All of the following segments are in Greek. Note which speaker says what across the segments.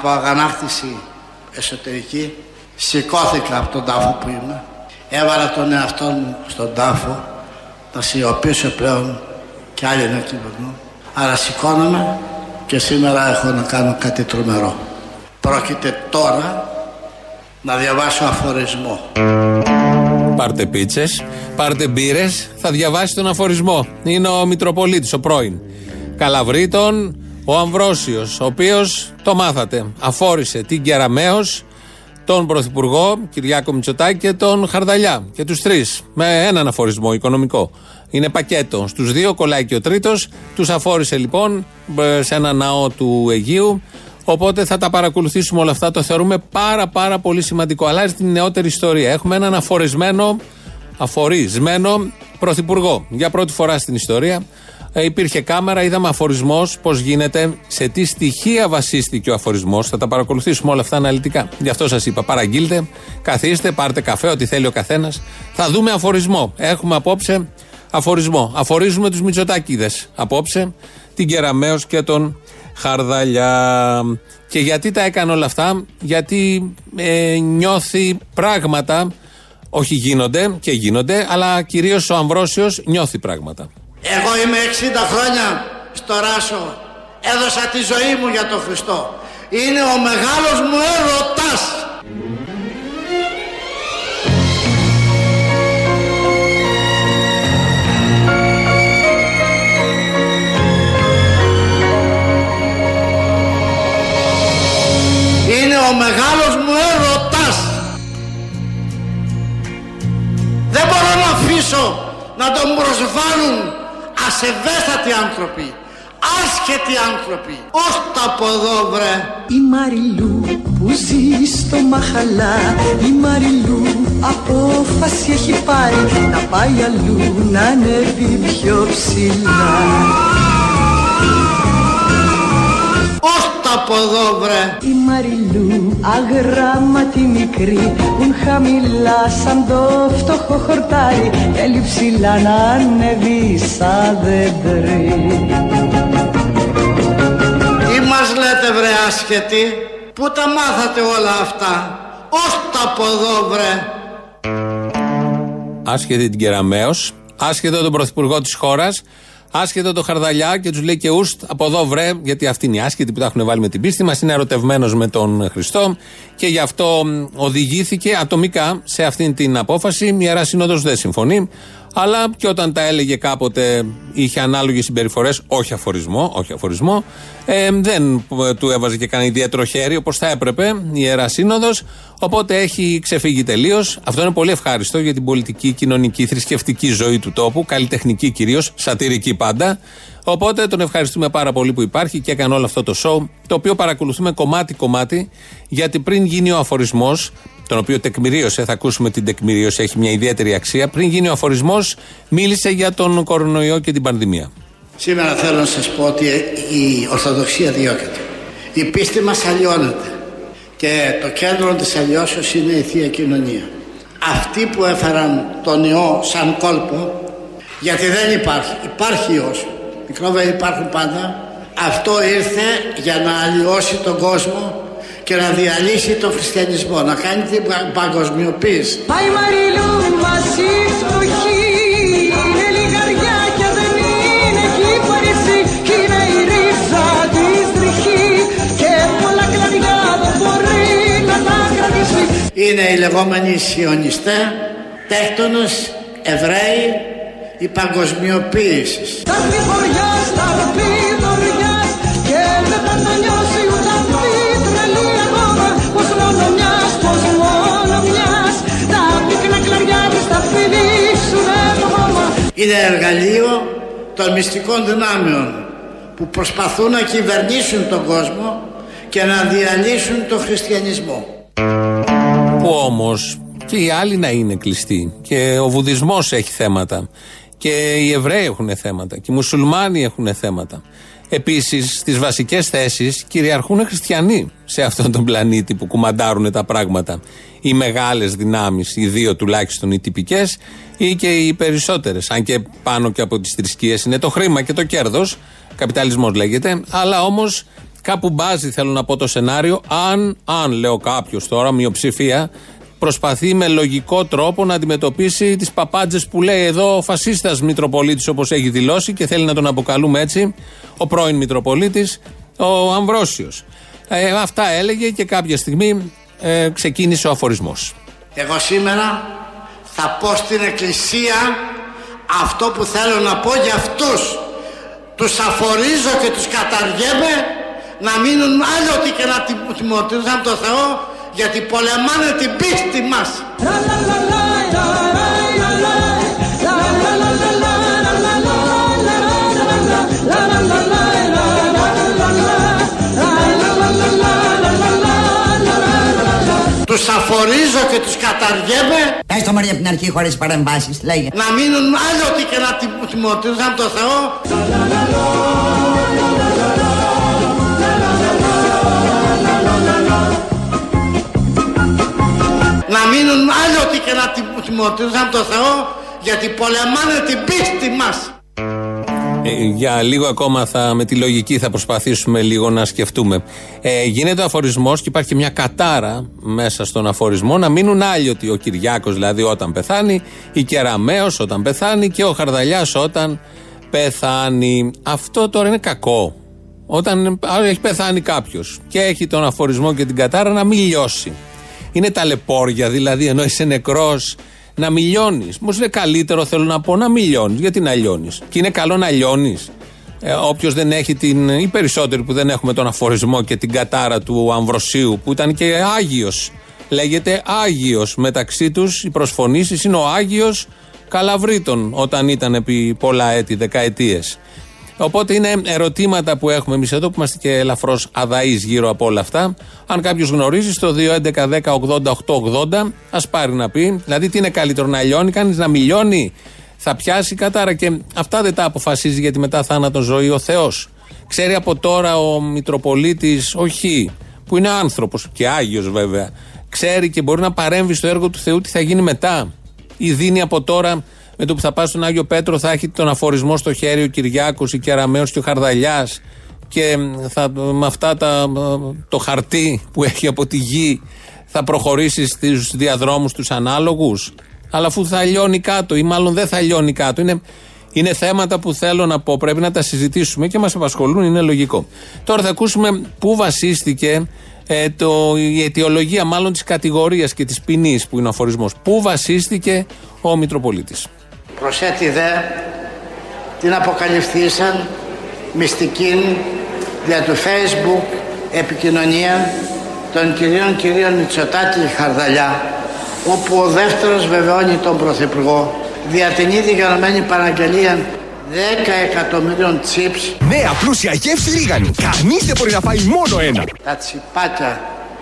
Speaker 1: από αγανάκτηση εσωτερική σηκώθηκα από τον τάφο που είμαι έβαλα τον εαυτό μου στον τάφο να σιωπήσω πλέον και άλλοι να κυβερνούν άρα σηκώνομαι και σήμερα έχω να κάνω κάτι τρομερό πρόκειται τώρα να διαβάσω αφορισμό
Speaker 2: Πάρτε πίτσες, πάρτε μπύρες, θα διαβάσει τον αφορισμό. Είναι ο Μητροπολίτης, ο πρώην. Καλαβρίτων, ο Αμβρόσιος, ο οποίος το μάθατε. Αφόρησε την Κεραμαίο, τον Πρωθυπουργό Κυριάκο Μητσοτάκη και τον Χαρδαλιά. Και τους τρεις. Με έναν αφορισμό οικονομικό. Είναι πακέτο. Στους δύο κολλάει και ο τρίτος. Τους αφόρησε λοιπόν σε ένα ναό του Αιγείου. Οπότε θα τα παρακολουθήσουμε όλα αυτά. Το θεωρούμε πάρα πάρα πολύ σημαντικό. Αλλάζει την νεότερη ιστορία. Έχουμε έναν αφορισμένο, αφορισμένο πρωθυπουργό. Για πρώτη φορά στην ιστορία. Ε, υπήρχε κάμερα, είδαμε αφορισμός, πώς γίνεται, σε τι στοιχεία βασίστηκε ο αφορισμός. Θα τα παρακολουθήσουμε όλα αυτά αναλυτικά. Γι' αυτό σας είπα, παραγγείλτε, καθίστε, πάρτε καφέ, ό,τι θέλει ο καθένας. Θα δούμε αφορισμό. Έχουμε απόψε αφορισμό. Αφορίζουμε τους Μητσοτάκηδες απόψε, την Κεραμαίο και τον Χαρδαλιά. Και γιατί τα έκανε όλα αυτά, γιατί ε, νιώθει πράγματα, όχι γίνονται και γίνονται, αλλά κυρίως ο Αμβρόσιος νιώθει πράγματα.
Speaker 1: Εγώ είμαι 60 χρόνια στο Ράσο. Έδωσα τη ζωή μου για τον Χριστό. Είναι ο μεγάλος μου έρωτας. Είναι ο μεγάλος μου έρωτας. Δεν μπορώ να αφήσω να τον προσβάλλουν ασεβέστατοι άνθρωποι, άσχετοι άνθρωποι. Ως τα από εδώ βρε.
Speaker 3: Η Μαριλού που ζει στο Μαχαλά, η Μαριλού απόφαση έχει πάρει να πάει αλλού να ανέβει πιο ψηλά.
Speaker 1: Ως τα από εδώ βρε;
Speaker 3: Η Μαριλού αγράμματη μικρή που χαμηλά σαν το φτωχό χορτάρι θέλει ψηλά να ανέβει σαν δέντρι.
Speaker 1: Τι μας λέτε βρε άσχετοι, πού τα μάθατε όλα αυτά; Ως τα από εδώ βρε;
Speaker 2: Άσχετη την Κεραμαίος, άσχετο τον πρωθυπουργό της χώρας, άσχετο το Χαρδαλιά και τους λέει και ουστ από εδώ βρε, γιατί αυτή είναι η άσχετη που τα έχουν βάλει με την πίστη μας. Είναι ερωτευμένος με τον Χριστό και γι' αυτό μ, οδηγήθηκε ατομικά σε αυτή την απόφαση. Η Ιερά Σύνοδος δεν συμφωνεί. Αλλά και όταν τα έλεγε κάποτε είχε ανάλογες συμπεριφορές, όχι αφορισμό, όχι αφορισμό, ε, δεν ε, του έβαζε και κανένα ιδιαίτερο χέρι όπως θα έπρεπε η Ιερά Σύνοδος. Οπότε έχει ξεφύγει τελείως. Αυτό είναι πολύ ευχάριστο για την πολιτική, κοινωνική, θρησκευτική ζωή του τόπου, καλλιτεχνική κυρίως, σατυρική πάντα. Οπότε τον ευχαριστούμε πάρα πολύ που υπάρχει και έκανε όλο αυτό το show, το οποίο παρακολουθούμε κομμάτι-κομμάτι, γιατί πριν γίνει ο αφορισμός, τον οποίο τεκμηρίωσε, θα ακούσουμε την τεκμηρίωση, έχει μια ιδιαίτερη αξία. Πριν γίνει ο αφορισμός, μίλησε για τον κορονοϊό και την πανδημία.
Speaker 1: Σήμερα θέλω να σας πω ότι η Ορθοδοξία διώκεται. Η πίστη μας αλλοιώνεται. Και το κέντρο της αλλοιώσεως είναι η Θεία Κοινωνία. Αυτοί που έφεραν τον ιό σαν κόλπο, γιατί δεν υπάρχει, υπάρχει ιός. Μικρόβια υπάρχουν πάντα. Αυτό ήρθε για να αλλοιώσει τον κόσμο και να διαλύσει τον χριστιανισμό, να κάνει την πα- παγκοσμιοποίηση.
Speaker 3: Πάει Μαριλού μαζί φτωχή Είναι λιγαριά και δεν είναι κύπαρισή Είναι η ρίζα της τριχή. Και πολλά κλαδιά δεν μπορεί να τα κρατήσει.
Speaker 1: Είναι οι λεγόμενοι σιωνιστέ, τέκτονες, Εβραίοι, η παγκοσμιοποίηση.
Speaker 3: Θα έρθει χωριάς,
Speaker 1: Είναι εργαλείο των μυστικών δυνάμεων που προσπαθούν να κυβερνήσουν τον κόσμο και να διαλύσουν τον χριστιανισμό.
Speaker 2: Που όμως και οι άλλοι να είναι κλειστοί. Και ο Βουδισμός έχει θέματα. Και οι Εβραίοι έχουν θέματα. Και οι Μουσουλμάνοι έχουν θέματα. Επίσης, στις βασικές θέσεις κυριαρχούν χριστιανοί σε αυτόν τον πλανήτη που κουμαντάρουν τα πράγματα. Οι μεγάλες δυνάμεις, οι δύο τουλάχιστον οι τυπικές, ή και οι περισσότερες. Αν και πάνω και από τις θρησκείες είναι το χρήμα και το κέρδος. Καπιταλισμός λέγεται. Αλλά όμως Κάπου μπάζει, θέλω να πω το σενάριο, αν, αν λέω κάποιος τώρα, μειοψηφία, προσπαθεί με λογικό τρόπο να αντιμετωπίσει τις παπάντζες που λέει εδώ ο φασίστας Μητροπολίτης, όπως έχει δηλώσει και θέλει να τον αποκαλούμε έτσι, ο πρώην Μητροπολίτης, ο Αμβρόσιος. Ε, αυτά έλεγε και κάποια στιγμή ε, ξεκίνησε ο αφορισμός.
Speaker 1: Εγώ σήμερα θα πω στην εκκλησία αυτό που θέλω να πω για αυτούς. Τους αφορίζω και τους καταργέμαι να μείνουν άλλοι και να τιμωρηθούν από το Θεό γιατί πολεμάνε την πίστη μας. Και τους καταργέμαι
Speaker 4: Πες το μωρή από την αρχή χωρίς παρεμβάσεις, λέγε.
Speaker 1: να μείνουν άλλοι και να τιμωρηθούν από το Θεό να μείνουν άλλοι και να τιμωρηθούν από το Θεό γιατί πολεμάνε την πίστη μας.
Speaker 2: Ε, για λίγο ακόμα θα, με τη λογική θα προσπαθήσουμε λίγο να σκεφτούμε. Ε, γίνεται ο αφορισμός και υπάρχει μια κατάρα μέσα στον αφορισμό να μείνουν άλλοι Ο Κυριάκος δηλαδή όταν πεθάνει, η Κεραμαίο όταν πεθάνει και ο Χαρδαλιάς όταν πεθάνει. Αυτό τώρα είναι κακό. Όταν έχει πεθάνει κάποιος και έχει τον αφορισμό και την κατάρα να μην λιώσει. Είναι ταλαιπώρια δηλαδή ενώ είσαι νεκρός να μιλιώνεις. Μου είναι καλύτερο, θέλω να πω, να μιλιώνεις. Γιατί να λιώνεις; Και είναι καλό να λιώνεις. Ε, Όποιος δεν έχει την. ή περισσότεροι που δεν έχουμε τον αφορισμό και την κατάρα του Αμβροσίου, που ήταν και Άγιος. Λέγεται Άγιος. Μεταξύ τους οι προσφωνήσεις είναι ο Άγιος Καλαβρίτων, όταν ήταν επί πολλά έτη, δεκαετίες. Οπότε είναι ερωτήματα που έχουμε εμείς εδώ που είμαστε και ελαφρώς αδαείς γύρω από όλα αυτά. Αν κάποιος γνωρίζει, στο 2.11.10.80.880 ας πάρει να πει. Δηλαδή, τι είναι καλύτερο να λιώνει, κάνει να μιλιώνει, θα πιάσει κατάρα. Και αυτά δεν τα αποφασίζει γιατί μετά θάνατο ζωή ο Θεός. Ξέρει από τώρα ο Μητροπολίτης, όχι, που είναι άνθρωπος και Άγιος βέβαια, ξέρει και μπορεί να παρέμβει στο έργο του Θεού τι θα γίνει μετά; Ή δίνει από τώρα με το που θα πάει στον Άγιο Πέτρο θα έχει τον αφορισμό στο χέρι ο Κυριάκος, η Κεραμαίο και ο Χαρδαλιάς και θα, με αυτά τα, το χαρτί που έχει από τη γη θα προχωρήσει στους διαδρόμους τους ανάλογους. Αλλά αφού θα λιώνει κάτω, ή μάλλον δεν θα λιώνει κάτω. Είναι, είναι θέματα που θέλω να πω. Πρέπει να τα συζητήσουμε και μας απασχολούν, είναι λογικό. Τώρα θα ακούσουμε πού βασίστηκε ε, το, η αιτιολογία μάλλον της κατηγορίας και της ποινής που είναι ο αφορισμός. Πού βασίστηκε ο Μητροπολίτης;
Speaker 1: Προσέτη δε την αποκαλυφθήσαν μυστική δια του facebook επικοινωνία των κυρίων κυρίων Μητσοτάκη και Χαρδαλιά όπου ο δεύτερος βεβαιώνει τον Πρωθυπουργό δια την ήδη γραμμένη παραγγελία 10 εκατομμύριων τσίπς
Speaker 5: Νέα πλούσια γεύση ρίγανη. Κανείς δεν μπορεί να φάει μόνο ένα.
Speaker 1: τα τσιπάκια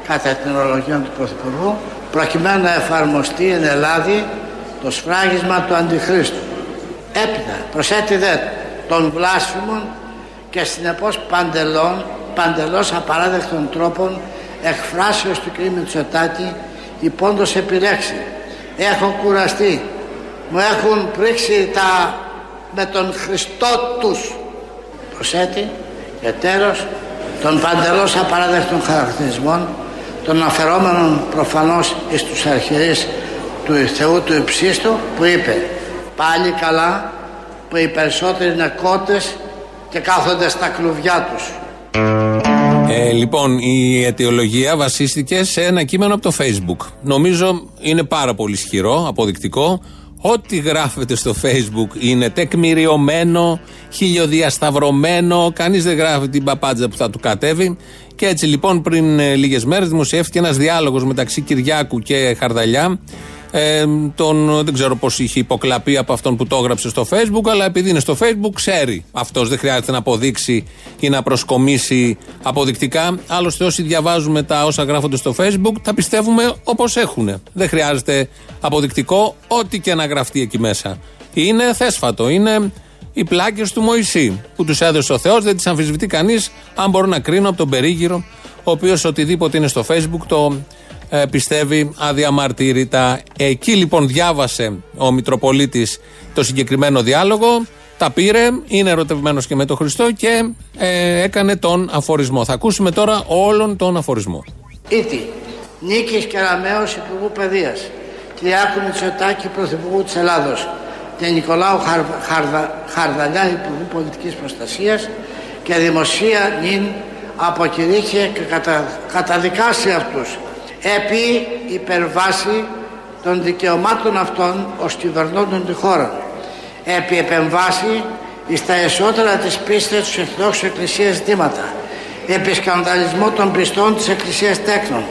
Speaker 1: κατά την ορολογία του Πρωθυπουργού προκειμένου να εφαρμοστεί εν Ελλάδη το σφράγισμα του Αντιχρίστου. Έπειτα προσέτει δε των βλάσφημων και συνεπώς παντελών, παντελώς απαράδεκτων τρόπων εκφράσεως του κ. Μητσοτάκη υπόντως επιλέξει. Έχω κουραστεί. Μου έχουν πρίξει τα με τον Χριστό τους. Προσέτη και τέλος των παντελώς απαράδεκτων χαρακτηρισμών των αφαιρόμενων προφανώς εις τους αρχιερείς του Θεού του Υψίστου που είπε πάλι καλά που οι περισσότεροι είναι κότες και κάθονται στα κλουβιά τους.
Speaker 2: Ε, λοιπόν, η αιτιολογία βασίστηκε σε ένα κείμενο από το Facebook. Νομίζω είναι πάρα πολύ ισχυρό, αποδεικτικό. Ό,τι γράφεται στο Facebook είναι τεκμηριωμένο, χιλιοδιασταυρωμένο. Κανείς δεν γράφει την παπάντζα που θα του κατέβει. Και έτσι λοιπόν πριν ε, λίγες μέρες δημοσιεύτηκε ένας διάλογος μεταξύ Κυριάκου και Χαρδαλιά ε, τον, δεν ξέρω πώς είχε υποκλαπεί από αυτόν που το έγραψε στο Facebook, αλλά επειδή είναι στο Facebook, ξέρει αυτός. Δεν χρειάζεται να αποδείξει ή να προσκομίσει αποδεικτικά. Άλλωστε, όσοι διαβάζουμε τα όσα γράφονται στο Facebook, τα πιστεύουμε όπως έχουν. Δεν χρειάζεται αποδεικτικό, ό,τι και να γραφτεί εκεί μέσα. Είναι θέσφατο, είναι οι πλάκες του Μωυσή που τους έδωσε ο Θεός, δεν τις αμφισβητεί κανείς, αν μπορώ να κρίνω από τον περίγυρο, ο οποίος οτιδήποτε είναι στο Facebook το ε, πιστεύει αδιαμαρτύρητα. Εκεί λοιπόν διάβασε ο Μητροπολίτης το συγκεκριμένο διάλογο, τα πήρε, είναι ερωτευμένος και με τον Χριστό και ε, έκανε τον αφορισμό. Θα ακούσουμε τώρα όλον τον αφορισμό.
Speaker 1: Ήτι, Νίκης Κεραμέως Υπουργού Παιδείας, Κυριάκου Μητσοτάκη Πρωθυπουργού της Ελλάδος και Νικολάου Χαρ, Χαρδα, Χαρδαλιά Υπουργού Πολιτικής Προστασίας και δημοσία νυν αποκηρύχε και κατα, καταδικάσει αυτούς επί υπερβάση των δικαιωμάτων αυτών ως κυβερνώντων τη χώρα. Επί επεμβάση εις τα εσώτερα της πίστης του Ορθοδόξου Εκκλησίας ζητήματα επί σκανδαλισμό των πιστών της Εκκλησίας τέκνων.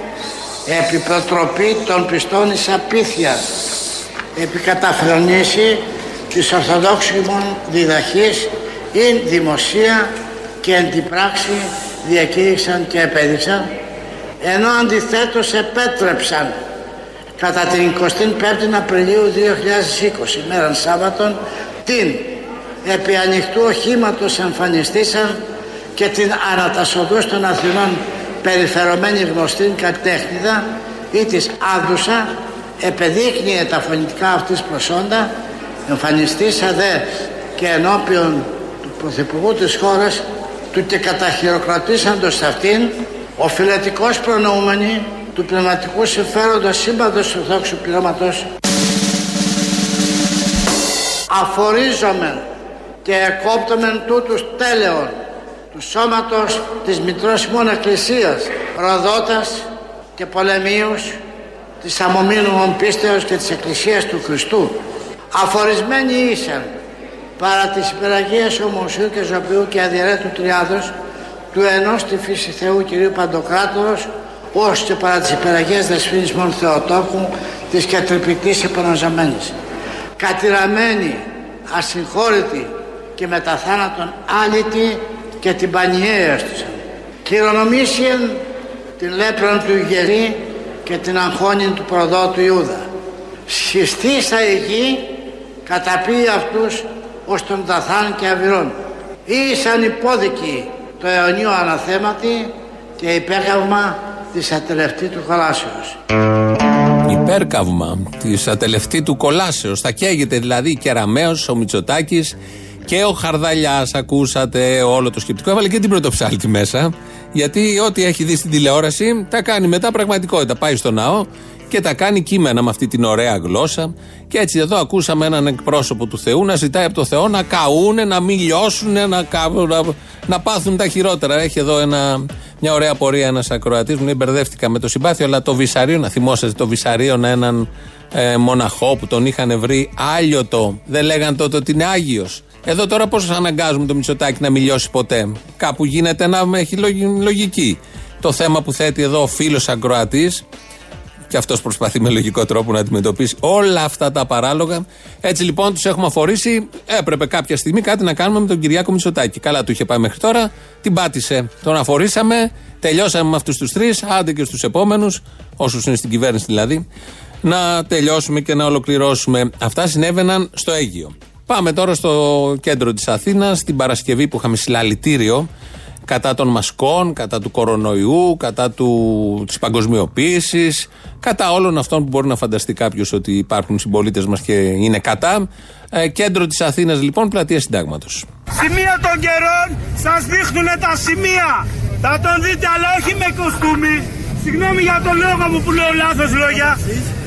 Speaker 1: Επί προτροπή των πιστών εις απίθειας. Επί καταφρονήσει της Ορθοδόξου διδαχής ειν δημοσία και εν την πράξη διακήρυξαν και επέδειξαν ενώ αντιθέτως επέτρεψαν. Κατά την 25η Απριλίου 2020 μέραν Σάββατον την επί ανοιχτού οχήματος εμφανιστήσαν και την ανατασσοδούς των Αθηνών περιφερωμένη γνωστή κατέχνηδα ή της Άδουσα επεδείκνυε τα φωνητικά αυτής προσόντα εμφανιστήσα δε και ενώπιον του Πρωθυπουργού της χώρας του και καταχειροκρατήσαντος αυτήν ο φιλετικός προνοούμενη του πνευματικού συμφέροντος σύμπαντος του δόξου πληρώματος αφορίζομεν και εκόπτομεν τούτους τέλεων του σώματος της Μητρός ημών Εκκλησίας Ροδότας και πολεμίους της αμομήνου πίστεως και της Εκκλησίας του Χριστού. Αφορισμένοι ήσαν παρά τις υπεραγίες ομοσίου και ζωπιού και αδιαιρέτου τριάδος του ενός τη φύση Θεού Κυρίου Παντοκράτορος ως και παρά τις υπεραγίες δεσφήνης μόνο Θεοτόκου της κατρυπητής επαναζωμένης. Κατηραμένη, ασυγχώρητη και μετά θάνατον άλυτη και την πανιέρα τους κληρονομήσιεν την λέπρον του Ιγερή και την αγχώνιν του προδότου Ιούδα. Συστήσα η γη καταπεί αυτούς ως τον Ταθάν και Αβυρών. Ήσαν υπόδικοι το αιωνίο αναθέματι και υπέρκαυμα της ατελευτή του κολάσεως.
Speaker 2: Υπέρκαυμα της ατελευτή του κολάσεως. Θα καίγεται δηλαδή η Κεραμέως, ο Μητσοτάκης και ο Χαρδαλιάς. Ακούσατε όλο το σκεπτικό. Έβαλε και την πρωτοψάλτη μέσα. Γιατί ό,τι έχει δει στην τηλεόραση τα κάνει μετά πραγματικότητα. Πάει στο ναό και τα κάνει κείμενα με αυτή την ωραία γλώσσα. Και έτσι εδώ ακούσαμε έναν εκπρόσωπο του Θεού να ζητάει από το Θεό να καούνε, να μην λιώσουν, να, να, να πάθουν τα χειρότερα. Έχει εδώ ένα, μια ωραία πορεία ένας ακροατής μου. Μπερδεύτηκα με το συμπάθειο, αλλά το Βυσαρίο, να θυμόσαστε το Βυσαρίο, έναν ε, μοναχό που τον είχαν βρει άλιωτο. Δεν λέγαν τότε ότι είναι Άγιος. Εδώ τώρα πώς αναγκάζουμε το Μητσοτάκι να μην λιώσει ποτέ; Κάπου γίνεται να έχει λογική. Το θέμα που θέτει εδώ ο φίλος ακροατής και αυτός προσπαθεί με λογικό τρόπο να αντιμετωπίσει όλα αυτά τα παράλογα. Έτσι λοιπόν τους έχουμε αφορήσει. Έπρεπε κάποια στιγμή κάτι να κάνουμε με τον Κυριάκο Μητσοτάκη. Καλά του είχε πάει μέχρι τώρα. Την πάτησε. Τον αφορήσαμε. Τελειώσαμε με αυτούς τους τρεις. Άντε και στους επόμενους, όσους είναι στην κυβέρνηση δηλαδή, να τελειώσουμε και να ολοκληρώσουμε. Αυτά συνέβαιναν στο Αίγυο. Πάμε τώρα στο κέντρο της Αθήνας, την Παρασκευή που είχαμε συλλαλητήριο κατά των μασκών, κατά του κορονοϊού, κατά του, της παγκοσμιοποίησης, κατά όλων αυτών που μπορεί να φανταστεί κάποιος ότι υπάρχουν συμπολίτες μας και είναι κατά. Ε, κέντρο της Αθήνας λοιπόν, πλατεία συντάγματος.
Speaker 6: Σημεία των καιρών σας δείχνουν τα σημεία. Θα τον δείτε αλλά όχι με κοστούμι. Συγγνώμη για τον λόγο μου που λέω λάθος λόγια.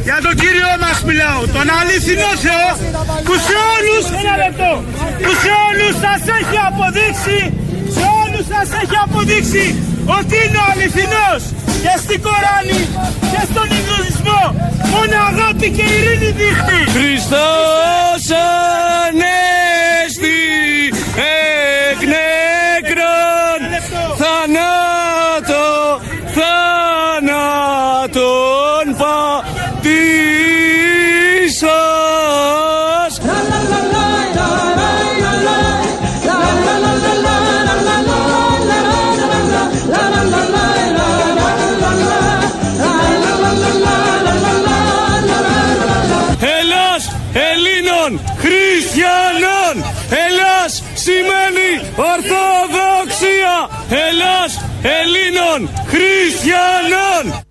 Speaker 6: Για τον Κύριο μας μιλάω, τον αληθινό Θεό που σε όλους, ένα λεπτό, που σε όλους σας έχει αποδείξει σε όλους σας έχει αποδείξει ότι είναι αληθινός και στην Κοράνη και στον Ινδουισμό μόνο αγάπη και ειρήνη δείχνει.
Speaker 7: Χριστός Ανέστη Χριστιανών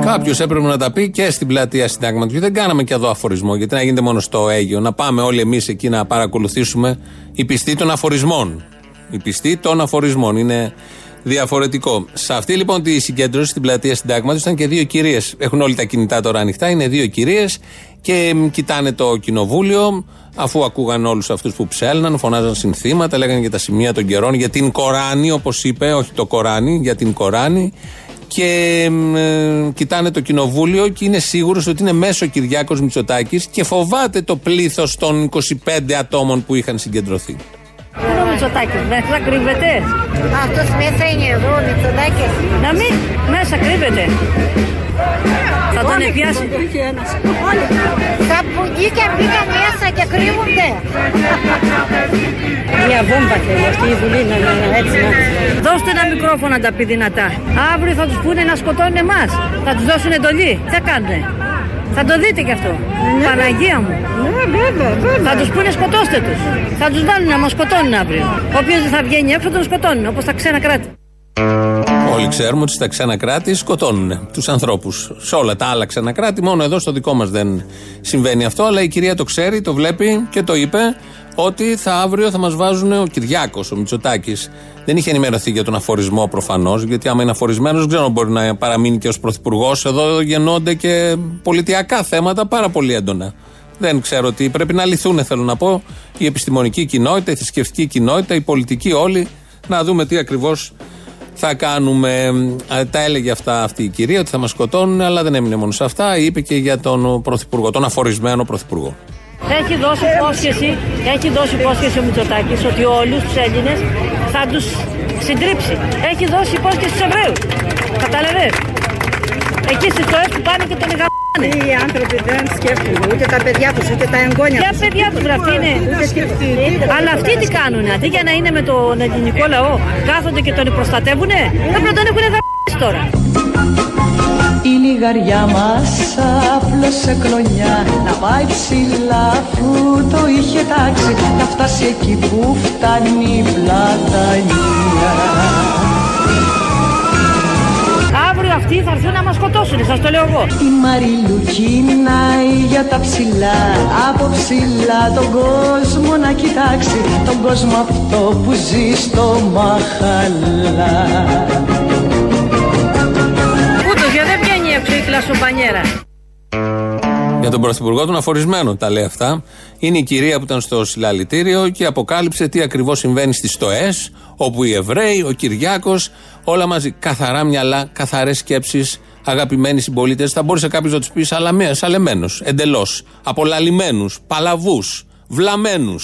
Speaker 2: Κάποιος έπρεπε να τα πει και στην πλατεία συντάγματος. Και δεν κάναμε και εδώ αφορισμό, γιατί να γίνεται μόνο στο Αίγιο. Να πάμε όλοι εμείς εκεί να παρακολουθήσουμε οι πιστοί των αφορισμών. Οι πιστοί των αφορισμών. Είναι διαφορετικό. Σε αυτή λοιπόν τη συγκέντρωση στην πλατεία συντάγματος ήταν και δύο κυρίες. Έχουν όλοι τα κινητά τώρα ανοιχτά. Είναι δύο κυρίες και μ, κοιτάνε το κοινοβούλιο. Αφού ακούγαν όλους αυτούς που ψέλναν, φωνάζαν συνθήματα, λέγανε για τα σημεία των καιρών, για την Κοράνη, όπως είπε, όχι το Κοράνι, για την Κοράνη. Και μ, ε, κοιτάνε το κοινοβούλιο και είναι σίγουρος ότι είναι μέσω ο Κυριάκος Μητσοτάκης και φοβάται το πλήθος των 25 ατόμων που είχαν συγκεντρωθεί.
Speaker 8: Πού είναι ο Μητσοτάκης, μέσα κρύβεται.
Speaker 9: Αυτός μέσα είναι εδώ, ο Μητσοτάκης.
Speaker 8: Να μην, μέσα κρύβεται. Θα τον επιάσει.
Speaker 9: Σαν πουγκίκια μπήκαν μέσα και κρύβονται.
Speaker 8: Μια βόμβα θέλει αυτή η Βουλή να να- έτσι να... Δώστε ένα μικρόφωνο να τα πει δυνατά. Αύριο θα τους πούνε να σκοτώνουν εμάς. Θα τους δώσουν εντολή. Τι θα κάνουνε; Θα το δείτε κι αυτό. Παναγία μου.
Speaker 9: Ναι, βέβαια, βέβαια.
Speaker 8: Θα τους πούνε σκοτώστε τους. Θα τους βάλουν να μας σκοτώνουν αύριο. Όποιος δεν θα βγαίνει έξω τον σκοτώνουν όπως τα ξένα κράτη.
Speaker 2: Όλοι ξέρουμε ότι στα ξένα κράτη σκοτώνουν τους ανθρώπους. Σε όλα τα άλλα ξένα κράτη, μόνο εδώ στο δικό μας δεν συμβαίνει αυτό. Αλλά η κυρία το ξέρει, το βλέπει και το είπε ότι θα αύριο θα μας βάζουν ο Κυριάκος, ο Μητσοτάκης. Δεν είχε ενημερωθεί για τον αφορισμό προφανώς, γιατί άμα είναι αφορισμένος, δεν ξέρω αν μπορεί να παραμείνει και ως πρωθυπουργός. Εδώ γεννώνται και πολιτιακά θέματα πάρα πολύ έντονα. Δεν ξέρω τι πρέπει να λυθούν, θέλω να πω, η επιστημονική κοινότητα, η θρησκευτική κοινότητα, η πολιτική όλοι, να δούμε τι ακριβώς θα κάνουμε. Ε, Τα έλεγε αυτά αυτή η κυρία ότι θα μας σκοτώνουν, αλλά δεν έμεινε μόνο σε αυτά. Είπε και για τον πρωθυπουργό, τον αφορισμένο πρωθυπουργό.
Speaker 8: Έχει δώσει υπόσχεση, έχει δώσει υπόσχεση ο Μητσοτάκης ότι όλους τους Έλληνες θα τους συντρίψει. Έχει δώσει υπόσχεση στους Εβραίους. Καταλαβες. Εκεί στις τοές που πάνε και τον εγαμάνε.
Speaker 9: Οι άνθρωποι δεν σκέφτονται ούτε τα παιδιά τους, ούτε τα εγγόνια
Speaker 8: Για
Speaker 9: τους.
Speaker 8: παιδιά τους αυτή είναι. Αλλά αυτοί τι κάνουν, αντί για να είναι με τον ελληνικό λαό, κάθονται και τον προστατεύουνε, πρέπει να τον έχουν εγαμάσει τώρα.
Speaker 3: Η λιγαριά μας απλώς σε κλονιά. Να πάει ψηλά αφού το είχε τάξει. Να φτάσει εκεί που φτάνει η πλατανία.
Speaker 8: Αύριο αυτοί θα έρθουν να μας σκοτώσουν, σας το λέω εγώ.
Speaker 3: Η Μαριλού κυνάει για τα ψηλά. Από ψηλά τον κόσμο να κοιτάξει. Τον κόσμο αυτό που ζει στο μαχαλά
Speaker 8: βγαίνει έξω η κλασσομπανιέρα.
Speaker 2: Για τον πρωθυπουργό τον αφορισμένο τα λέει αυτά. Είναι η κυρία που ήταν στο συλλαλητήριο και αποκάλυψε τι ακριβώς συμβαίνει στις ΣΤΟΕ, όπου οι Εβραίοι, ο Κυριάκος, όλα μαζί. Καθαρά μυαλά, καθαρές σκέψεις, αγαπημένοι συμπολίτες. Θα μπορούσε κάποιος να τους πει σαλεμένους, εντελώς. Απολαλημένους, παλαβούς, βλαμένου.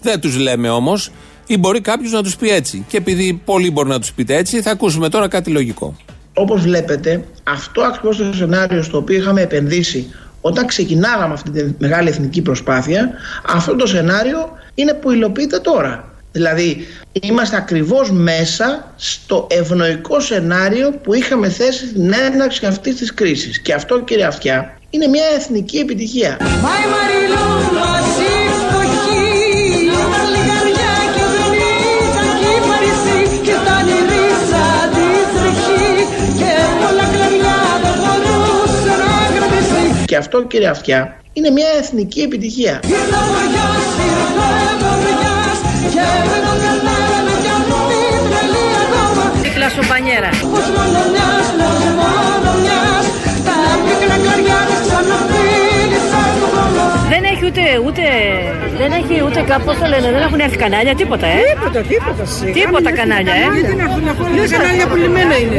Speaker 2: Δεν τους λέμε όμως, ή μπορεί κάποιος να τους πει έτσι. Και επειδή πολλοί μπορεί να τους πείτε έτσι, θα ακούσουμε τώρα κάτι λογικό.
Speaker 10: Όπως βλέπετε, αυτό ακριβώς το σενάριο στο οποίο είχαμε επενδύσει όταν ξεκινάγαμε αυτή τη μεγάλη εθνική προσπάθεια, αυτό το σενάριο είναι που υλοποιείται τώρα. Δηλαδή, είμαστε ακριβώς μέσα στο ευνοϊκό σενάριο που είχαμε θέσει στην έναρξη αυτής της κρίσης. Και αυτό, κύριε Αυτιά, είναι μια εθνική επιτυχία.
Speaker 3: Μα η Και
Speaker 10: αυτό, κύριε Αυτιά, είναι μια εθνική επιτυχία.
Speaker 3: Ήρθε ο βοριάς, ήρθε ο βοριάς Και με τον κανένα κι αν μην τρελή ακόμα
Speaker 8: Η κλασσομπανιέρα.
Speaker 3: Πως μόνο μιας, πως μόνο μιας Τα πίκρα κλαριά της ξαναφίλησαν τον χρόνο
Speaker 8: Δεν έχει ούτε, ούτε, δεν έχει ούτε κάπως το λένε, δεν έχουν έρθει κανάλια, τίποτα, ε;
Speaker 9: Τίποτα, τίποτα. σιγά
Speaker 8: Τίποτα
Speaker 9: μην
Speaker 8: κανάλια, ε;
Speaker 9: Γιατί να έρθουν να πούνε, τα κανάλια πουλημένα είναι;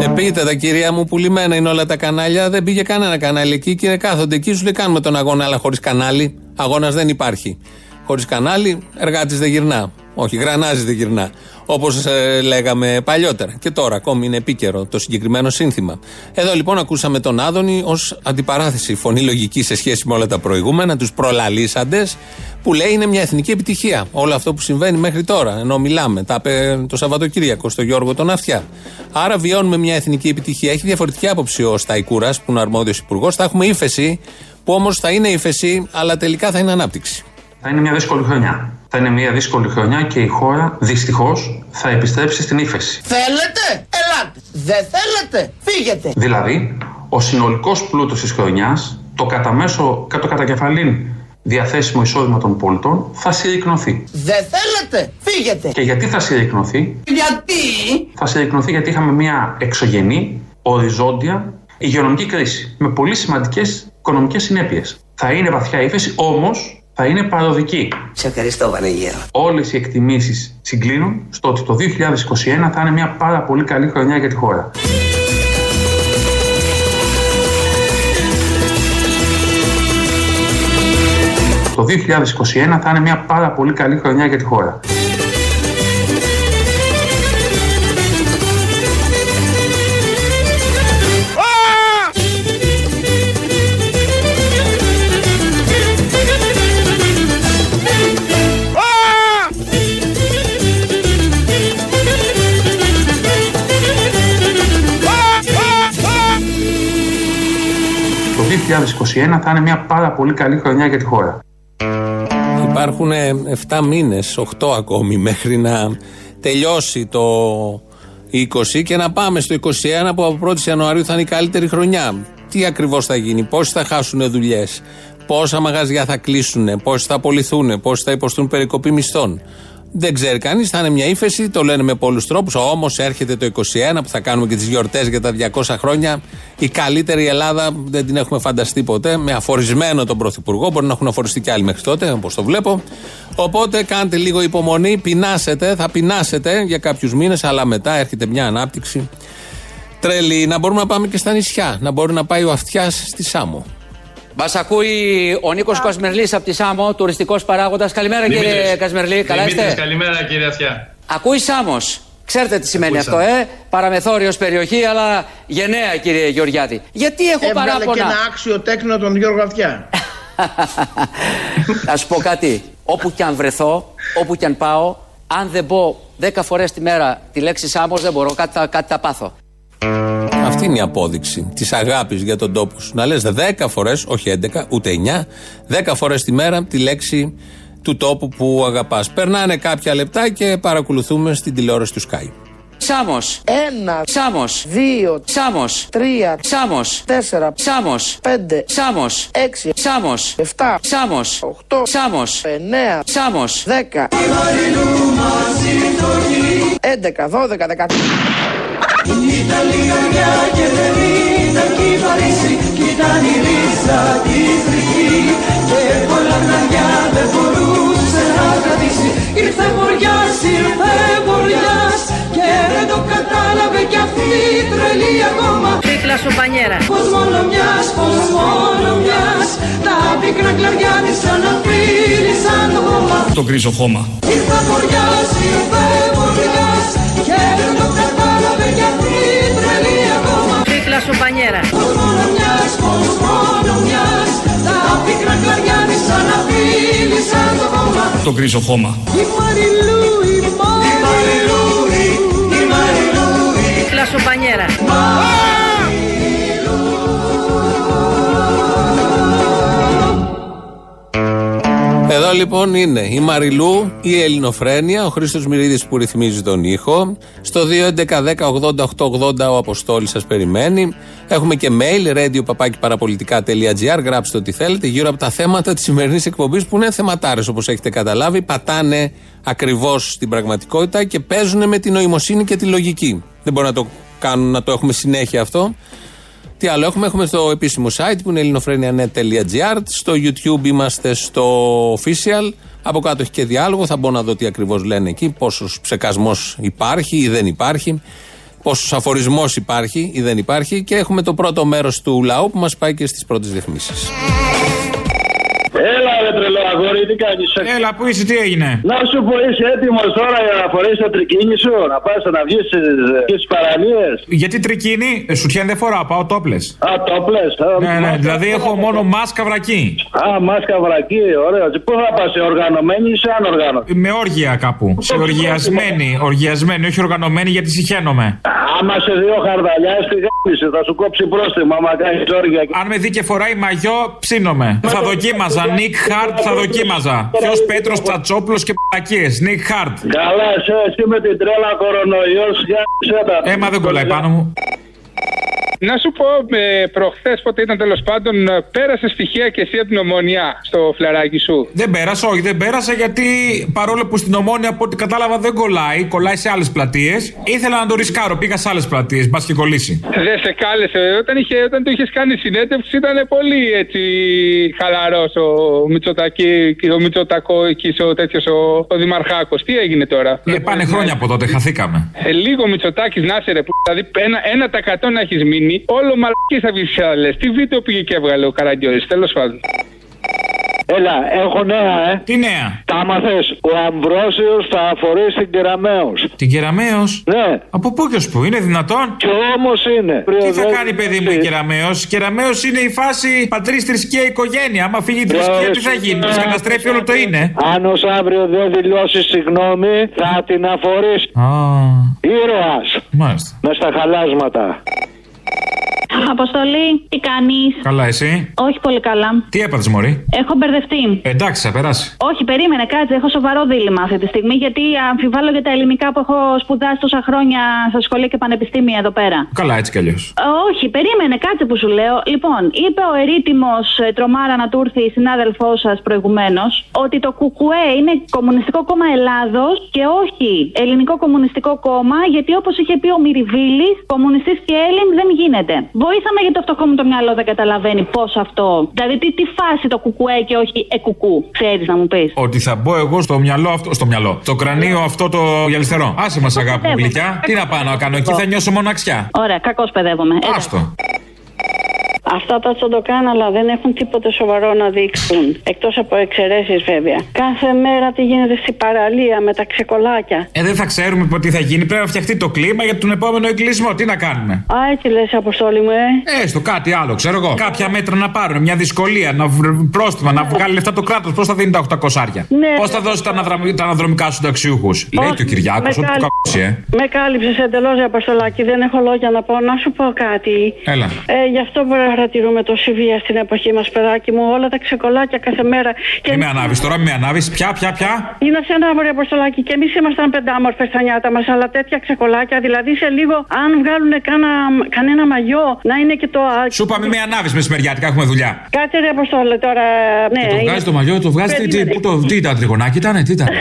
Speaker 2: Ε, πείτε τα κυρία μου, πουλημένα είναι όλα τα κανάλια. Δεν πήγε κανένα κανάλι εκεί και κάθονται εκεί. Σου λέει κάνουμε τον αγώνα, αλλά χωρίς κανάλι. Αγώνας δεν υπάρχει. Χωρίς κανάλι, εργάτης δεν γυρνά. Όχι, γρανάζι δεν γυρνά. Όπως λέγαμε παλιότερα. Και τώρα ακόμη είναι επίκαιρο το συγκεκριμένο σύνθημα. Εδώ λοιπόν ακούσαμε τον Άδωνη ως αντιπαράθεση φωνή λογική σε σχέση με όλα τα προηγούμενα, τους προλαλήσαντες, που λέει είναι μια εθνική επιτυχία. Όλο αυτό που συμβαίνει μέχρι τώρα, ενώ μιλάμε. Τα είπε το Σαββατοκύριακο στο Γιώργο τον Αυτιά. Άρα βιώνουμε μια εθνική επιτυχία. Έχει διαφορετική άποψη ο Σταϊκούρας, που είναι ο αρμόδιος υπουργός. Θα έχουμε ύφεση, που όμως θα είναι ύφεση, αλλά τελικά θα είναι ανάπτυξη.
Speaker 11: Θα είναι μια δύσκολη χρονιά. Θα είναι μια δύσκολη χρονιά και η χώρα δυστυχώς θα επιστρέψει στην ύφεση.
Speaker 1: Θέλετε, ελάτε.
Speaker 10: Δεν θέλετε, φύγετε.
Speaker 11: Δηλαδή, ο συνολικός πλούτος της χρονιάς, το κατά μέσο, το κατά κεφαλήν διαθέσιμο εισόδημα των πολιτών, θα συρρυκνωθεί.
Speaker 10: Δεν θέλετε, φύγετε.
Speaker 11: Και γιατί θα συρρυκνωθεί,
Speaker 10: Γιατί;
Speaker 11: θα συρρυκνωθεί γιατί είχαμε μια εξωγενή, οριζόντια, υγειονομική κρίση με πολύ σημαντικές οικονομικές συνέπειες. Θα είναι βαθιά ύφεση, όμως θα είναι παροδική.
Speaker 4: Σε ευχαριστώ Βανεγέρο.
Speaker 11: Όλες οι εκτιμήσεις συγκλίνουν στο ότι το 2021 θα είναι μια πάρα πολύ καλή χρονιά για τη χώρα. Το 2021 θα είναι μια πάρα πολύ καλή χρονιά για τη χώρα. 2021 θα είναι μια πάρα πολύ καλή χρονιά για τη χώρα.
Speaker 2: Υπάρχουν 7 μήνες, 8 ακόμη, μέχρι να τελειώσει το 20 και να πάμε στο 21 που από 1η Ιανουαρίου θα είναι η καλύτερη χρονιά. Τι ακριβώς θα γίνει, πόσοι θα χάσουν δουλειές, πόσα μαγαζιά θα κλείσουν, πόσοι θα απολυθούν, πόσοι θα υποστούν περικοπή μισθών. Δεν ξέρει κανείς, θα είναι μια ύφεση, το λένε με πολλούς τρόπους. Όμως έρχεται το 21 που θα κάνουμε και τις γιορτές για τα 200 χρόνια. Η καλύτερη Ελλάδα δεν την έχουμε φανταστεί ποτέ. Με αφορισμένο τον Πρωθυπουργό. Μπορεί να έχουν αφοριστεί και άλλοι μέχρι τότε, όπως το βλέπω. Οπότε κάντε λίγο υπομονή, πεινάσετε, θα πεινάσετε για κάποιους μήνες, αλλά μετά έρχεται μια ανάπτυξη τρελή. Να μπορούμε να πάμε και στα νησιά. Να μπορεί να πάει ο αυτιάς στη Σάμο.
Speaker 12: Μας ακούει ο Νίκος Κασμερλής από τη Σάμο, τουριστικός παράγοντας. Καλημέρα κύριε
Speaker 13: Δημήτρης.
Speaker 12: Κασμερλή, καλά
Speaker 13: Δημήτρης,
Speaker 12: είστε;
Speaker 13: καλημέρα κύριε Αυτιά.
Speaker 12: Ακούει Σάμος. Ξέρετε τι σημαίνει
Speaker 13: Ακούει
Speaker 12: αυτό, ε; Παραμεθόριος περιοχή, αλλά γενναία κύριε Γεωργιάτη. Γιατί έχω
Speaker 10: Έβγαλε και
Speaker 12: παράπονα.
Speaker 10: ένα άξιο τέκνο τον Γιώργο Αυτιά.
Speaker 12: Να σου πω κάτι. Όπου και αν βρεθώ, όπου και αν πάω, αν δεν πω 10 φορές τη μέρα τη λέξη Σάμος, δεν μπορώ. Κάτι, θα- κάτι θα πάθω.
Speaker 2: Αυτή είναι η απόδειξη της αγάπης για τον τόπο σου. Να λες 10 φορές, όχι 11, ούτε 9, 10 φορές τη μέρα τη λέξη του τόπου που αγαπάς. Περνάνε κάποια λεπτά και παρακολουθούμε στην τηλεόραση του Sky.
Speaker 12: Σάμος.
Speaker 10: Ένα,
Speaker 12: Σάμος.
Speaker 10: δύο,
Speaker 12: Σάμος.
Speaker 10: τρία,
Speaker 12: Σάμος.
Speaker 10: τέσσερα,
Speaker 12: Σάμος.
Speaker 10: πέντε,
Speaker 12: Σάμος.
Speaker 10: έξι,
Speaker 12: Σάμος.
Speaker 10: εφτά,
Speaker 12: Σάμος.
Speaker 10: οχτώ,
Speaker 12: Σάμος.
Speaker 10: εννέα,
Speaker 12: Σάμος.
Speaker 10: δέκα, έντεκα, δώδεκα, δεκατρία.
Speaker 3: Ήταν λιγαριά και δεν ήταν κι η Παρίσι Κι ήταν η ρίζα της ρηχή Και πολλά χναριά δεν μπορούσε να κρατήσει. Ήρθε βοριάς, ήρθε βοριάς Και δεν το κατάλαβε κι αυτή η τρελή ακόμα.
Speaker 8: Κύκλα σου πανιέρα.
Speaker 3: Πως μόνο μιας, πως μόνο μιας. Τα πίκρα κλαριά της αναφίλησαν το χώμα.
Speaker 13: Το κρίσο χώμα.
Speaker 3: Ήρθε βοριάς, ήρθε βοριάς ακόμα
Speaker 8: Κύκλα σου πανιέρα.
Speaker 3: Πως μόνο μιας, πως μόνο μιας Τα πίκρα κλαριά της αναφίλησαν το χώμα
Speaker 13: Το κρίσο χώμα.
Speaker 3: Η Μαριλού, η Μαριλού, η Μαριλού,
Speaker 8: Κύκλα σου πανιέρα.
Speaker 2: Εδώ λοιπόν είναι η Μαριλού, η Ελληνοφρένεια, ο Χρήστος Μυρίδης που ρυθμίζει τον ήχο. Στο 2.11.10.80.880 ο Αποστόλης σας περιμένει. Έχουμε και mail, radio.parapolitica.gr. Γράψτε ό,τι θέλετε γύρω από τα θέματα της σημερινής εκπομπής που είναι θεματάρες όπως έχετε καταλάβει. Πατάνε ακριβώς στην πραγματικότητα και παίζουν με την νοημοσύνη και τη λογική. Δεν μπορεί να το κάνουν, να το έχουμε συνέχεια αυτό. Τι άλλο έχουμε, έχουμε στο επίσημο site που είναι ελληνοφρένια.net.gr. Στο YouTube είμαστε στο official. Από κάτω έχει και διάλογο. Θα μπω να δω τι ακριβώς λένε εκεί. Πόσος ψεκασμός υπάρχει ή δεν υπάρχει. Πόσος αφορισμός υπάρχει ή δεν υπάρχει. Και έχουμε το πρώτο μέρος του λαού που μας πάει και στις πρώτες διαφημίσεις.
Speaker 14: Έλα ρε τρελό αγόρι, τι κάνεις;
Speaker 13: Έλα, πού είσαι, τι έγινε;
Speaker 14: Να σου πω είσαι έτοιμος τώρα για να φορέσεις το τρικίνι σου Να πας να βγεις στις, στις παραλίες;
Speaker 13: Γιατί τρικίνι, ε, σουτιέν δεν φοράω, πάω τόπλες.
Speaker 14: Α, το πλες
Speaker 13: Ναι, ναι, δηλαδή έχω μόνο μάσκα βρακή.
Speaker 14: Α, μάσκα βρακή, ωραίο Πού θα πας, σε οργανωμένη ή σε ανοργανωμένη
Speaker 13: Με όργια κάπου. Σε οργιασμένη, οργιασμένη, όχι οργανωμένη γιατί συχαίνομαι.
Speaker 14: Άμα σε δύο χαρδαλιά στη γάμιση θα σου κόψει πρόστιμο άμα κάνεις όργια
Speaker 13: Αν με δει και φοράει μαγιό, ψήνομαι. Θα δοκίμαζα. Nick Hart θα δοκίμαζα. Ποιος Πέτρος Τσατσόπουλος και πακίε. Νίκ Χαρτ.
Speaker 14: Καλά, εσύ, εσύ με την τρέλα κορονοϊός, για σέτα.
Speaker 13: Έμα δεν κολλάει πάνω μου.
Speaker 15: Να σου πω, ε, προχθές πότε ήταν τέλος πάντων, ε, πέρασε στοιχεία και εσύ από την ομονιά στο φλαράκι σου;
Speaker 13: Δεν πέρασε, όχι, δεν πέρασε γιατί παρόλο που στην ομόνια από ό,τι κατάλαβα δεν κολλάει, κολλάει σε άλλες πλατείες. Ήθελα να το ρισκάρω, πήγα σε άλλες πλατείες, μπας και κολλήσει.
Speaker 15: Δεν σε κάλεσε. Όταν, είχε, όταν το είχες κάνει συνέντευξη ήταν πολύ έτσι χαλαρός ο Μητσοτακή, ο Μητσοτακό εκεί, ο τέτοιος ο, ο Δημαρχάκος. Τι έγινε τώρα;
Speaker 13: Ε, πάνε χρόνια από τότε, χαθήκαμε.
Speaker 15: Ε, λίγο Μητσοτάκης να είσαι ρε, που, δηλαδή ένα, ένα τα εκατό να έχεις μείνει, όλο μαλακή θα βγει σε άλλες. Τι βίντεο πήγε και έβγαλε ο Καραγκιόζη, τέλος πάντων.
Speaker 14: Έλα, έχω νέα, ε.
Speaker 13: Τι νέα;
Speaker 14: Τα άμαθες. Ο Αμβρόσιος θα αφορήσει την Κεραμαίος.
Speaker 13: Την Κεραμαίο.
Speaker 14: Ναι.
Speaker 13: Από πού και ως πού, είναι δυνατόν;
Speaker 14: Και όμως είναι.
Speaker 13: Τι θα κάνει, παιδί μου, η Κεραμαίο. Η Κεραμαίο είναι η φάση πατρί θρησκεία οικογένεια. Άμα φύγει η θρησκεία, τι θα γίνει, τη καταστρέφει όλο το είναι;
Speaker 14: Αν ως αύριο δεν δηλώσεις συγγνώμη, θα την αφορήσει.
Speaker 13: Α,
Speaker 14: Ήρωας.
Speaker 13: μάλιστα.
Speaker 14: Μες στα χαλάσματα.
Speaker 16: Αποστολή, τι κάνεις;
Speaker 13: Καλά, εσύ;
Speaker 16: Όχι πολύ καλά.
Speaker 13: Τι έπαθες, Μωρή;
Speaker 16: Έχω μπερδευτεί.
Speaker 13: Εντάξει, θα περάσει.
Speaker 16: Όχι, περίμενε, κάτσε. Έχω σοβαρό δίλημα αυτή τη στιγμή γιατί αμφιβάλλω για τα ελληνικά που έχω σπουδάσει τόσα χρόνια στα σχολεία και πανεπιστήμια εδώ πέρα.
Speaker 13: Καλά, έτσι κι αλλιώς.
Speaker 16: Ε, Όχι, περίμενε, κάτσε που σου λέω. Λοιπόν, είπε ο ερήτημος Τρομάρα να του έρθει η συνάδελφός σας προηγουμένως ότι το ΚΚΕ είναι Κομμουνιστικό Κόμμα Ελλάδος και όχι Ελληνικό Κομμουνιστικό Κόμμα, γιατί όπως είχε πει ο Μυριβίλης, κομμουνιστής και Έλλην δεν γίνεται. Βοήθαμε γιατί το φτωχό μου το μυαλό δεν καταλαβαίνει πώς αυτό. Δηλαδή, τι, τι φάση το κουκουέ και όχι εκουκού, ξέρεις να μου πεις.
Speaker 13: Ότι θα μπω εγώ στο μυαλό αυτό. Στο μυαλό. Το κρανίο αυτό το γυαλιστερό. Άσε μας, αγάπη μου
Speaker 16: Παιδεύομαι.
Speaker 13: γλυκιά. Τι να πάω να κάνω εκεί, θα νιώσω μοναξιά.
Speaker 16: Ωραία, κακώ παιδεύομαι. Ε, Εντάξει.
Speaker 13: Άστο.
Speaker 17: Αυτά τα τσοντοκάναλα δεν έχουν τίποτε σοβαρό να δείξουν. Εκτός από εξαιρέσεις βέβαια. Κάθε μέρα τι γίνεται στην παραλία με τα ξεκολάκια.
Speaker 13: Ε, δεν θα ξέρουμε τι θα γίνει. Πρέπει να φτιαχτεί το κλίμα για τον επόμενο εγκλισμό. Τι να κάνουμε;
Speaker 17: Α, έτσι λες, Αποστόλη μου, ε.
Speaker 13: Έστω κάτι άλλο, ξέρω εγώ. Κάποια μέτρα να πάρουν, μια δυσκολία, να βρ- πρόστιμα, να βγάλει λεφτά το κράτος. Πώς θα δίνει τα 800 άρια.
Speaker 17: Ναι.
Speaker 13: Πώς θα δώσει τα, αναδραμ- τα αναδρομικά στους ταξιούχους; Λέει και ο Κυριάκος,
Speaker 17: με
Speaker 13: ότι του
Speaker 17: κάλυ-
Speaker 13: κακώσει, ε.
Speaker 17: Με κάλυψες εντελώς, Αποστολάκη. Δεν έχω λόγια να πω. Να σου πω κάτι.
Speaker 13: Έλα.
Speaker 17: Ε, γι' αυτό παρατηρούμε τόση βία στην εποχή μας, παιδάκι μου. Όλα τα ξεκολάκια κάθε μέρα. Και
Speaker 13: Μη με ανάβεις τώρα, μη με ανάβεις. Πια, πια, πια.
Speaker 17: Είναι σε ένα μωρέ Αποστολάκη και εμείς ήμασταν πεντάμορφες στα νιάτα μας, αλλά τέτοια ξεκολάκια. Δηλαδή σε λίγο, αν βγάλουν κάνα, κανένα μαγιό, να είναι και το. α,
Speaker 13: Σου είπα, μη με ανάβεις μεσημεριάτικα, έχουμε δουλειά.
Speaker 17: Κάτσε ρε Αποστόλη τώρα. Ναι,
Speaker 13: Το βγάζεις το μαγιό, το βγάζεις. Τι, τι, πού το, τι ήταν, τριγωνάκι ήταν, τι ήταν.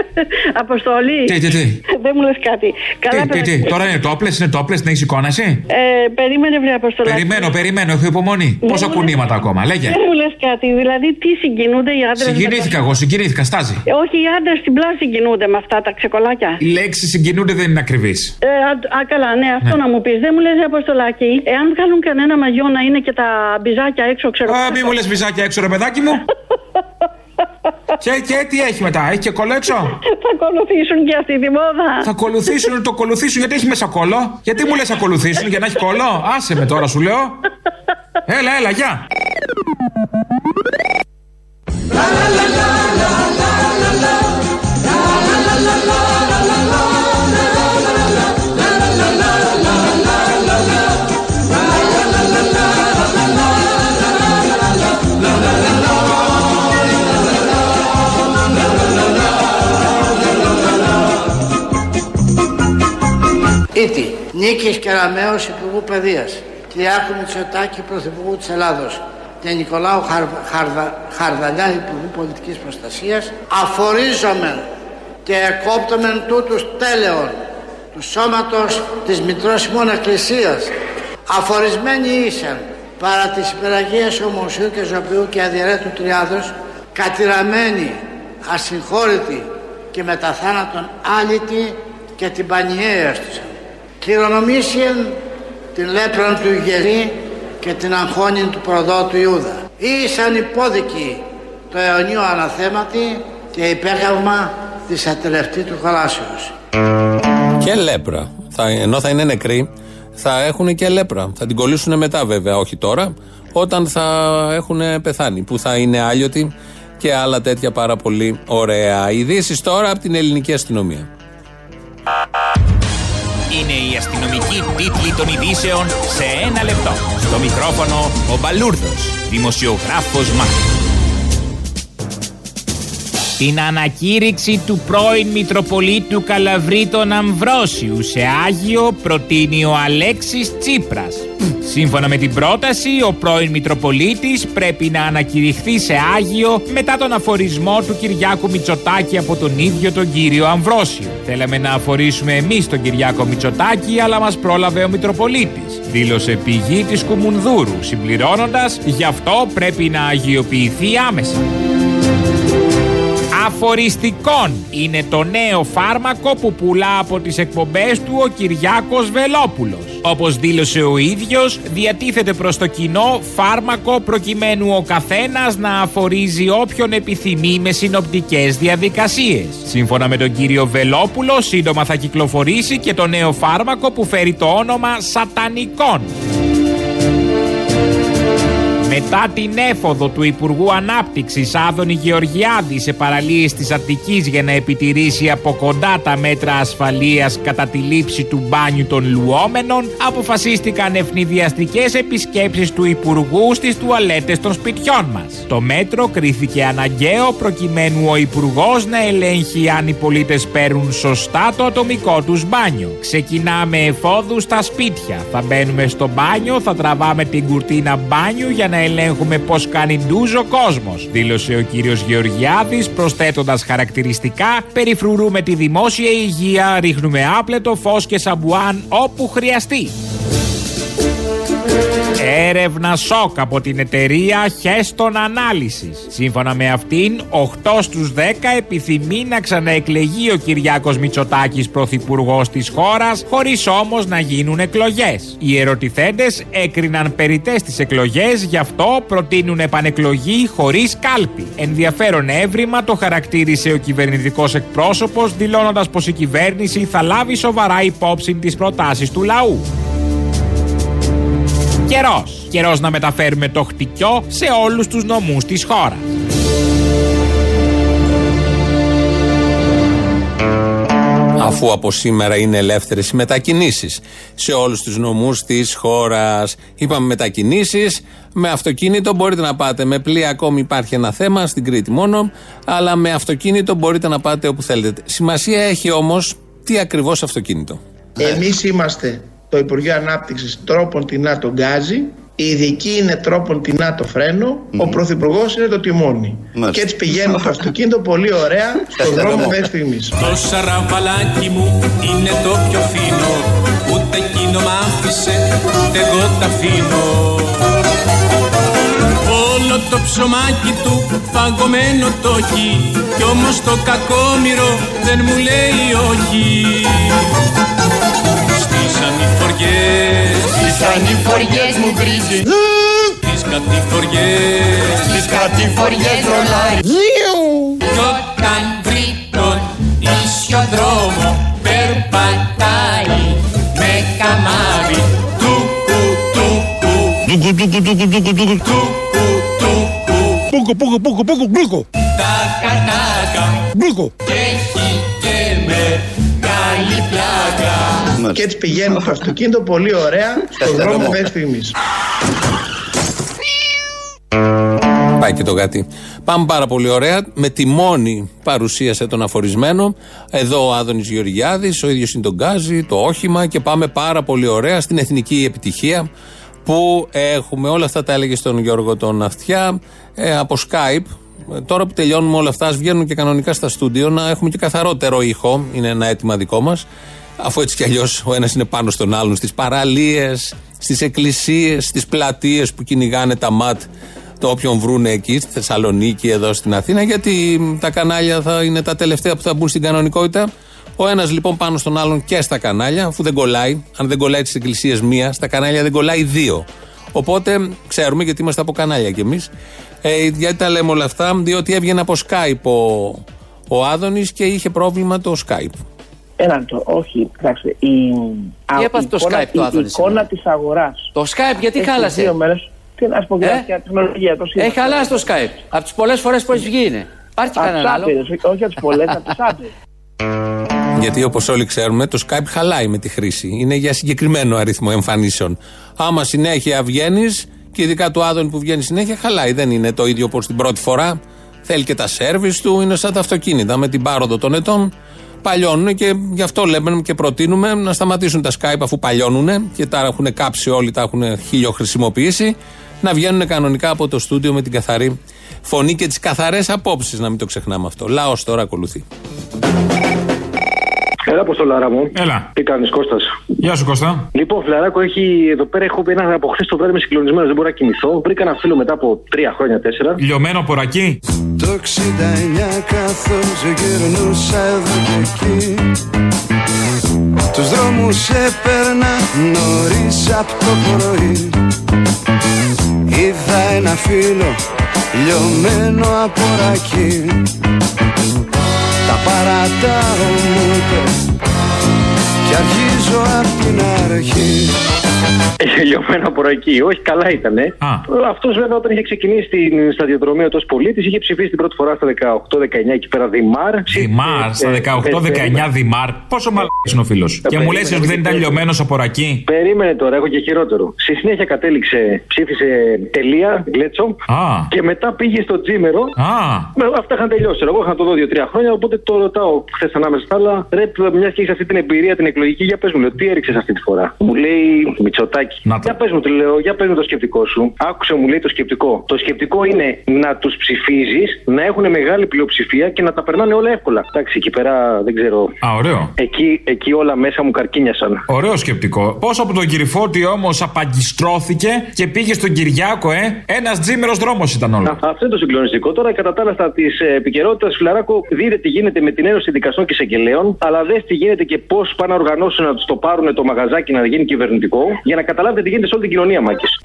Speaker 17: Αποστολή.
Speaker 13: Τι, τι, τι;
Speaker 17: Δεν μου λες κάτι. Καλά,
Speaker 13: Τι, τι, τι,
Speaker 17: παιδάκι.
Speaker 13: τώρα είναι τόπλες, είναι τόπλες, την έχεις εικόνα εσύ;
Speaker 17: Ε, περίμενε, βρε Αποστολάκη.
Speaker 13: Περιμένω, περιμένω, έχω υπομονή.
Speaker 17: Δεν
Speaker 13: Πόσα
Speaker 17: μου
Speaker 13: κουνήματα ακόμα, λέγε.
Speaker 17: Δεν μου λες κάτι. Δηλαδή, τι συγκινούνται οι άντρες.
Speaker 13: Συγκινήθηκα εγώ, συγκινήθηκα, στάζει.
Speaker 17: Όχι, οι άντρες στην πλάση συγκινούνται με αυτά τα ξεκολάκια.
Speaker 13: Η λέξη συγκινούνται δεν είναι ακριβή.
Speaker 17: Ε, α, α, καλά, ναι, αυτό
Speaker 13: Ναι.
Speaker 17: να μου πεις. Δεν μου λες, Αποστολάκη, εάν βγάλουν κανένα μαγιό να είναι και τα μπιζάκια έξω, ξέρω
Speaker 13: Α, μη μου λες βυζάκια έξω, ρε παιδάκι μου. και, και τι έχει μετά, έχει και κόλλο έξω;
Speaker 17: Θα ακολουθήσουν και αυτή τη μόδα.
Speaker 13: Θα ακολουθήσουν, το ακολουθήσουν γιατί έχει μέσα κόλλο; Γιατί μου λες ακολουθήσουν για να έχει κόλλο; Άσε με τώρα σου λέω. Έλα, έλα, γεια.
Speaker 1: Ήτι, Νίκης Κεραμέως Υπουργού Παιδείας, Κυριάκου Μητσοτάκη Πρωθυπουργού της Ελλάδος. Και Νικολάου Χαρ, Χαρδα, Χαρδαλιά Υπουργού Πολιτικής Προστασίας. Αφορίζομεν και εκόπτομεν τούτους τέλεων του σώματος της Μητρός ημών Εκκλησίας. Αφορισμένοι ήσαν παρά της υπεραγίας ομοσίου και ζωπιού και αδιαιρέτου τριάδος κατηραμένοι, ασυγχώρητοι και μετά θάνατον άλυτοι και την πανιέρα τους. Κληρονομήσιεν την λέπραν του Ιγερή και την αγχώνιν του προδότου Ιούδα. Ήσαν υπόδικοι το αιωνίο αναθέματι και υπέγαυμα της ατελευτή του χωράσεως.
Speaker 2: Και λέπρα. Θα, ενώ θα είναι νεκροί, θα έχουν και λέπρα. Θα την κολλήσουν μετά βέβαια, όχι τώρα, όταν θα έχουν πεθάνει. Που θα είναι άλιωτοι και άλλα τέτοια πάρα πολύ ωραία. Ειδήσεις τώρα από την ελληνική αστυνομία.
Speaker 18: Είναι η αστυνομική τίτλη των ειδήσεων σε ένα λεπτό. Στο μικρόφωνο ο Μπαλούρδος, δημοσιογράφος Μάρκος. την ανακήρυξη του πρώην Μητροπολίτου Καλαβρίτων Αμβρόσιου σε Άγιο προτείνει ο Αλέξης Τσίπρας. Σύμφωνα με την πρόταση, ο πρώην Μητροπολίτης πρέπει να ανακηρυχθεί σε Άγιο μετά τον αφορισμό του Κυριάκου Μητσοτάκη από τον ίδιο τον κύριο Αμβρόσιο. Θέλαμε να αφορίσουμε εμείς τον Κυριάκο Μητσοτάκη, αλλά μας πρόλαβε ο Μητροπολίτης. Δήλωσε πηγή της Κουμουνδούρου, συμπληρώνοντας «Γι' αυτό πρέπει να αγιοποιηθεί άμεσα». Αφοριστικών είναι το νέο φάρμακο που πουλά από τις εκπομπές του ο Κυριάκος Βελόπουλος. Όπως δήλωσε ο ίδιος, διατίθεται προς το κοινό φάρμακο προκειμένου ο καθένας να αφορίζει όποιον επιθυμεί με συνοπτικές διαδικασίες. Σύμφωνα με τον κύριο Βελόπουλο, σύντομα θα κυκλοφορήσει και το νέο φάρμακο που φέρει το όνομα Σατανικών. Μετά την έφοδο του Υπουργού Ανάπτυξης Άδωνη Γεωργιάδη σε παραλίες της Αττικής για να επιτηρήσει από κοντά τα μέτρα ασφαλείας κατά τη λήψη του μπάνιου των λουόμενων, αποφασίστηκαν ευνηδιαστικές επισκέψεις του Υπουργού στις τουαλέτες των σπιτιών μας. Το μέτρο κρίθηκε αναγκαίο προκειμένου ο Υπουργός να ελέγχει αν οι πολίτες παίρνουν σωστά το ατομικό τους μπάνιο. Ξεκινάμε εφόδους στα σπίτια. Θα μπαίνουμε στο μπάνιο, θα τραβάμε την κουρτίνα μπάνιου για να ελέγχουμε πώς κάνει ντουζ ο κόσμος, δήλωσε ο κύριος Γεωργιάδης, προσθέτοντας χαρακτηριστικά: Περιφρουρούμε τη δημόσια υγεία, ρίχνουμε άπλετο φως και σαμπουάν όπου χρειαστεί. Έρευνα σοκ από την εταιρεία Χέστον Ανάλυσης. Σύμφωνα με αυτήν, 8 στους 10 επιθυμεί να ξαναεκλεγεί ο Κυριάκος Μητσοτάκης πρωθυπουργός της χώρας, χωρίς όμως να γίνουν εκλογές. Οι ερωτηθέντες έκριναν περιττές τις εκλογές, γι' αυτό προτείνουν επανεκλογή χωρίς κάλπη. Ενδιαφέρον εύρημα το χαρακτήρισε ο κυβερνητικός εκπρόσωπος, δηλώνοντας πως η κυβέρνηση θα λάβει σοβαρά υπόψη τις προτάσεις του λαού. Καιρός. Καιρός να μεταφέρουμε το χτυκιό σε όλους τους νομούς της χώρας.
Speaker 2: Αφού από σήμερα είναι ελεύθερες οι μετακινήσεις σε όλους τους νομούς της χώρας. Είπαμε μετακινήσεις, με αυτοκίνητο μπορείτε να πάτε. Με πλοία ακόμη υπάρχει ένα θέμα, στην Κρήτη μόνο, αλλά με αυτοκίνητο μπορείτε να πάτε όπου θέλετε. Σημασία έχει όμως τι ακριβώς αυτοκίνητο.
Speaker 10: Εμείς είμαστε το Υπουργείο Ανάπτυξης τρόπον τεινά τον γκάζι, η ειδική είναι τρόπον τεινά το φρένο, ο Πρωθυπουργός είναι το τιμόνι. Και έτσι πηγαίνει το αυτοκίνητο πολύ ωραία στον δρόμο μέχρι στιγμής.
Speaker 3: Το σαραβαλάκι μου είναι το πιο φίνο Ούτε εκείνο μ' άφησε, ούτε εγώ τα αφήνω. Όλο το ψωμάκι του παγωμένο το έχει Κι όμως το κακόμοιρο δεν μου λέει όχι Στις ανηφοριές
Speaker 19: Στις ανηφοριές μου βρίζει
Speaker 3: Στις κατηφοριές
Speaker 19: Στις κατηφοριές ρολάρι
Speaker 3: Κι όταν βρει τον ίσιο δρόμο περπατάει με καμάρι. Του κου του κου
Speaker 19: Τούκου τούκου τούκου τούκου τούκου
Speaker 3: Πούκο, πούκο, πούκο, πούκο, μπλούκο. Τα κατάκα. Μπλούκο. Και έχει και πλάκα.
Speaker 10: Και έτσι πηγαίνει το αυτοκίνητο πολύ ωραία στον δρόμο μέχρι στιγμής.
Speaker 2: Πάει και το γάτι. Πάμε πάρα πολύ ωραία. Με τη μόνη παρουσίασε τον αφορισμένο. Εδώ ο Άδωνης Γεωργιάδης, ο ίδιος είναι τον Γκάζι, το όχημα και πάμε πάρα πολύ ωραία στην εθνική επιτυχία που έχουμε. Όλα αυτά τα έλεγε στον Γιώργο τον Αυτιά ε, από Skype. Ε, Τώρα που τελειώνουμε όλα αυτά, ας βγαίνουν και κανονικά στα στούντιο να έχουμε και καθαρότερο ήχο. Είναι ένα αίτημα δικό μας. Αφού έτσι κι αλλιώς ο ένας είναι πάνω στον άλλον στις παραλίες, στις εκκλησίες, στις πλατείες που κυνηγάνε τα ματ το όποιον βρούνε εκεί, στη Θεσσαλονίκη, εδώ στην Αθήνα, γιατί τα κανάλια θα είναι τα τελευταία που θα μπουν στην κανονικότητα. Ο ένας λοιπόν πάνω στον άλλον και στα κανάλια, αφού δεν κολλάει, αν δεν κολλάει τις εκκλησίες μία, στα κανάλια δεν κολλάει δύο. Οπότε ξέρουμε γιατί είμαστε από κανάλια κι εμείς. Ε, γιατί τα λέμε όλα αυτά, διότι έβγαινε από Skype ο, ο Άδωνης και είχε πρόβλημα το Skype.
Speaker 10: Ένα λεπτό, όχι, κοιτάξτε. Η,
Speaker 12: Τι έπαθε το
Speaker 10: εικόνα-
Speaker 12: Skype το
Speaker 10: η
Speaker 12: Άδωνη
Speaker 10: εικόνα της αγοράς.
Speaker 12: Το Skype γιατί χάλασε;
Speaker 10: Δύο μέρες, τι να σου πω,
Speaker 12: Ε;
Speaker 10: για τεχνολογία. Το
Speaker 12: Έχει χαλάσει το Skype. Από τις πολλές φορές που έχει βγει είναι. Υπάρχει κανένα άλλο.
Speaker 10: όχι από τις πολλές, από τις άπειρες.
Speaker 2: Γιατί όπως όλοι ξέρουμε, το Skype χαλάει με τη χρήση. Είναι για συγκεκριμένο αριθμό εμφανίσεων. Άμα συνέχεια βγαίνεις, και ειδικά του Άδωνη που βγαίνει συνέχεια, χαλάει. Δεν είναι το ίδιο όπως την πρώτη φορά. Θέλει και τα σέρβις του, είναι σαν τα αυτοκίνητα. Με την πάροδο των ετών παλιώνουν και γι' αυτό λέμε και προτείνουμε να σταματήσουν τα Skype αφού παλιώνουν και τα έχουν κάψει όλοι, τα έχουν χίλιο χρησιμοποιήσει. Να βγαίνουν κανονικά από το στούντιο με την καθαρή φωνή και τις καθαρές απόψεις, να μην το ξεχνάμε αυτό. Λαός τώρα ακολουθεί.
Speaker 20: Έλα, Αποστολάρα μου.
Speaker 13: Έλα.
Speaker 20: Τι κάνεις, Κώστας;
Speaker 13: Γεια σου Κώστα.
Speaker 20: Λοιπόν, φιλαράκο, έχει εδώ πέρα έχω ένα από χθες το βράδυ με συγκλονισμένος, δεν μπορώ να κοιμηθώ. Βρήκα ένα φίλο μετά από τρία χρόνια, τέσσερα.
Speaker 13: Λιωμένο πορακί.
Speaker 21: Το 69 καθώς γυρνούσα εδώ και εκεί Τους δρόμους έπαιρνα νωρίς απ' το πρωί Είδα ένα φίλο λιωμένο από ρακί Τα παρατάω μου είπε Κι αρχίζω απ' την αρχή
Speaker 20: Έχει λιωμένο από εκεί. Όχι, καλά ήταν. Αυτός βέβαια όταν είχε ξεκινήσει την σταδιοδρομία του ως πολίτης είχε ψηφίσει την πρώτη φορά στα 18-19 εκεί πέρα Δημάρ.
Speaker 13: Δημάρ, στα
Speaker 20: Ε,
Speaker 13: 18-19 Δημάρ. Πόσο μαλάκας είναι ο φίλος. Και μου λες ότι δεν ήταν λιωμένος από ρακί.
Speaker 20: Περίμενε τώρα, έχω και χειρότερο. Στη συνέχεια κατέληξε, ψήφισε τελεία, γκλέτσο.
Speaker 13: Α.
Speaker 20: Και μετά πήγε στο τζίμερο.
Speaker 13: Α.
Speaker 20: Με, αυτά είχαν τελειώσει. Εγώ είχα να το δω 2-3 χρόνια, οπότε το ρωτάω χθες ανάμεσα στα άλλα. Ρε, μια και έχεις αυτή την εμπειρία την εκλογική, για πες μου, λέω, τι έριξες αυτή τη φορά; Μου λέει Μητσοτάκι. Για πες μου, του λέω, για πες μου το σκεπτικό σου. Άκουσε μου λέει το σκεπτικό. Το σκεπτικό είναι να τους ψηφίζεις, να έχουν μεγάλη πλειοψηφία και να τα περνάνε όλα εύκολα. Εντάξει, εκεί πέρα δεν ξέρω.
Speaker 13: Α, ωραίο.
Speaker 20: Εκεί, εκεί όλα μέσα μου καρκίνιασαν.
Speaker 13: Ωραίο σκεπτικό. Πώ από τον Κυριφώτη όμως απαγκιστρώθηκε και πήγε στον Κυριάκο, ε; Ένας τζίμερος δρόμος ήταν όλο.
Speaker 20: Α, Αυτό είναι το συγκλονιστικό. Τώρα, κατά τα άλλα, στα τη επικαιρότητας, φιλαράκο, δείτε τι γίνεται με την Ένωση Δικαστών και Εισαγγελέων, αλλά δες τι γίνεται και πώς πάνε να οργανώσουν να τους το πάρουν το μαγαζάκι να γίνει κυβερνητικό, για να καταλάβετε τι γίνεται σε όλη την κοινωνία, Μάκης.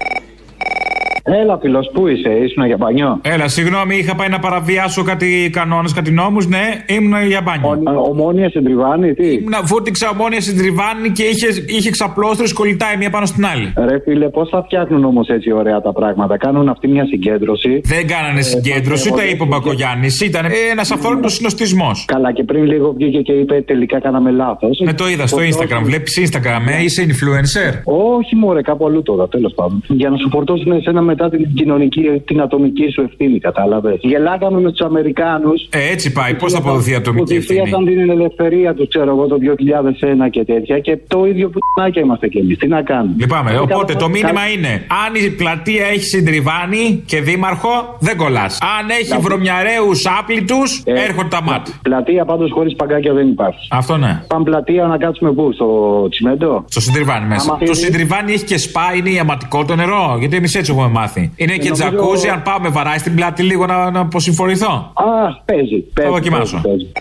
Speaker 22: Έλα, φίλος, πού είσαι, ήσουν για μπανιό.
Speaker 13: Έλα, συγγνώμη, είχα πάει να παραβιάσω κάτι κανόνες, κάτι νόμους. Ναι, ήμουν για μπάνιο.
Speaker 22: Ομόνια στην Τριβάνη, τι;
Speaker 13: Ήμουν βούτυξα ομόνια στην Τριβάνη και είχε, είχε ξαπλώστρες κολλητάει μία πάνω στην άλλη.
Speaker 22: Ρε φίλε, πώς θα φτιάχνουν όμως έτσι ωραία τα πράγματα; Κάνουν αυτή μια συγκέντρωση.
Speaker 13: Δεν κάνανε συγκέντρωση, ούτε είπε ο Μπακογιάννης. Ήταν ένας αφόρητο συνοστισμός.
Speaker 22: Καλά, και πριν λίγο βγήκε και είπε τελικά κάναμε λάθος.
Speaker 13: Με το είδα στο Instagram. Βλέπεις Instagram, ε, είσαι influencer.
Speaker 22: Όχι, μωρέ, κάπου αλλού τώρα, τέλος πάντων. Για να σου φορτώσουν εσένα μετά την κοινωνική, την ατομική σου ευθύνη, κατάλαβες. Γελάγαμε με τους Αμερικάνους.
Speaker 13: Ε, έτσι πάει. Πώς θα αποδοθεί η
Speaker 22: Που
Speaker 13: ατομική ευθύνη;
Speaker 22: θυσίασαν την ελευθερία τους, ξέρω εγώ, το 2001 και τέτοια. Και το ίδιο που είμαστε κι εμείς. Τι να κάνουμε;
Speaker 13: Λυπάμαι.
Speaker 22: Ε,
Speaker 13: Οπότε
Speaker 22: κα-
Speaker 13: το μήνυμα
Speaker 22: κα-
Speaker 13: είναι: Αν η πλατεία έχει συντριβάνι και δήμαρχο, δεν κολλάς. Αν έχει
Speaker 22: Κα-
Speaker 13: βρωμιαρέους άπλητους, έρχονται τα μάτια.
Speaker 22: Πλατεία πάντως χωρίς παγκάκια δεν υπάρχει.
Speaker 13: Αυτό ναι.
Speaker 22: Πάμε πλατεία να κάτσουμε πού, στο τσιμέντο;
Speaker 13: Στο συντριβάνι μέσα.
Speaker 22: Άμα
Speaker 13: Το
Speaker 22: θέλει-
Speaker 13: συντριβάνι έχει και σπα, είναι ιαματικό το νερό. Γιατί εμείς έτσι έχουμε μάθει. Είναι και
Speaker 22: νομίζω-
Speaker 13: τζακούζι, αν πάμε βαράει στην πλάτη λίγο να, να αποσυμφορηθώ.
Speaker 22: Α, παίζει.
Speaker 13: Θα
Speaker 22: παίζει,
Speaker 13: δοκιμάσω.
Speaker 22: παίζει.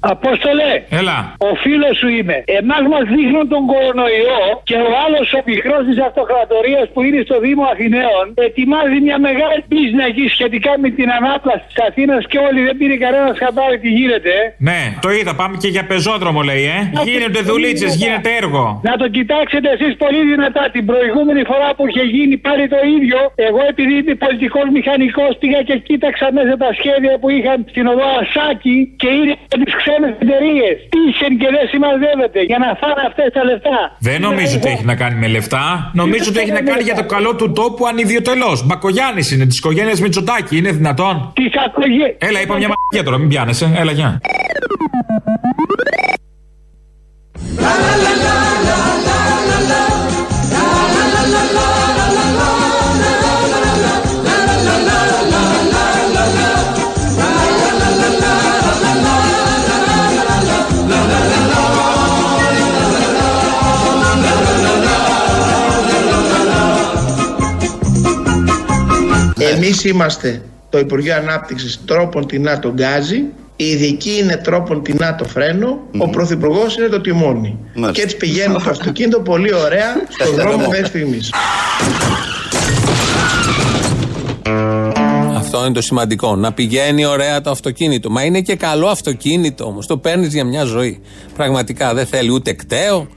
Speaker 6: Απόστολε,
Speaker 13: Έλα.
Speaker 6: ο φίλος σου είμαι. Εμάς μας δείχνουν τον κορονοϊό και ο άλλος ο πικρό της αυτοκρατορίας που είναι στο Δήμο Αθηναίων ετοιμάζει μια μεγάλη πίσνα εκεί σχετικά με την ανάπλαση της Αθήνας και όλοι δεν πήρε κανένα χαμπάρι τι γίνεται. ε.
Speaker 13: Ναι, το είδα. Πάμε και για πεζόδρομο λέει, ε. Γίνονται δουλίτσες, γίνεται έργο.
Speaker 6: Να το κοιτάξετε εσείς πολύ δυνατά. Την προηγούμενη φορά που είχε γίνει πάλι το ίδιο, εγώ επειδή είμαι πολιτικός μηχανικός πήγα και κοίταξα μέσα τα σχέδια που είχαν στην οδό Ασάκη και είναι από τις ξένες εταιρείες. Τύχεν και δεν συμμαζεύεται για να φάνε αυτές τα λεφτά.
Speaker 13: Δεν νομίζω ότι έχει να κάνει με λεφτά. Νομίζω ότι έχει να κάνει για το καλό του τόπου ανιδιοτελώς. Μπακογιάννης είναι της οικογένειας Μητσοτάκη. Είναι δυνατόν;
Speaker 6: Τι ακογέ.
Speaker 13: Έλα, είπα μια μαγεία τώρα, μην πιάνεσαι. Έλα, γεια.
Speaker 10: Εμείς είμαστε το Υπουργείο Ανάπτυξης τρόπον τεινά τον γκάζι, η ειδική είναι τρόπον τεινά το φρένο, ο Πρωθυπουργός είναι το τιμόνι. Και έτσι πηγαίνει το αυτοκίνητο πολύ ωραία στον δρόμο μέχρι στιγμής.
Speaker 2: Αυτό είναι το σημαντικό. Να πηγαίνει ωραία το αυτοκίνητο. Μα είναι και καλό αυτοκίνητο όμως. Το παίρνεις για μια ζωή. Πραγματικά δεν θέλει ούτε κταίο,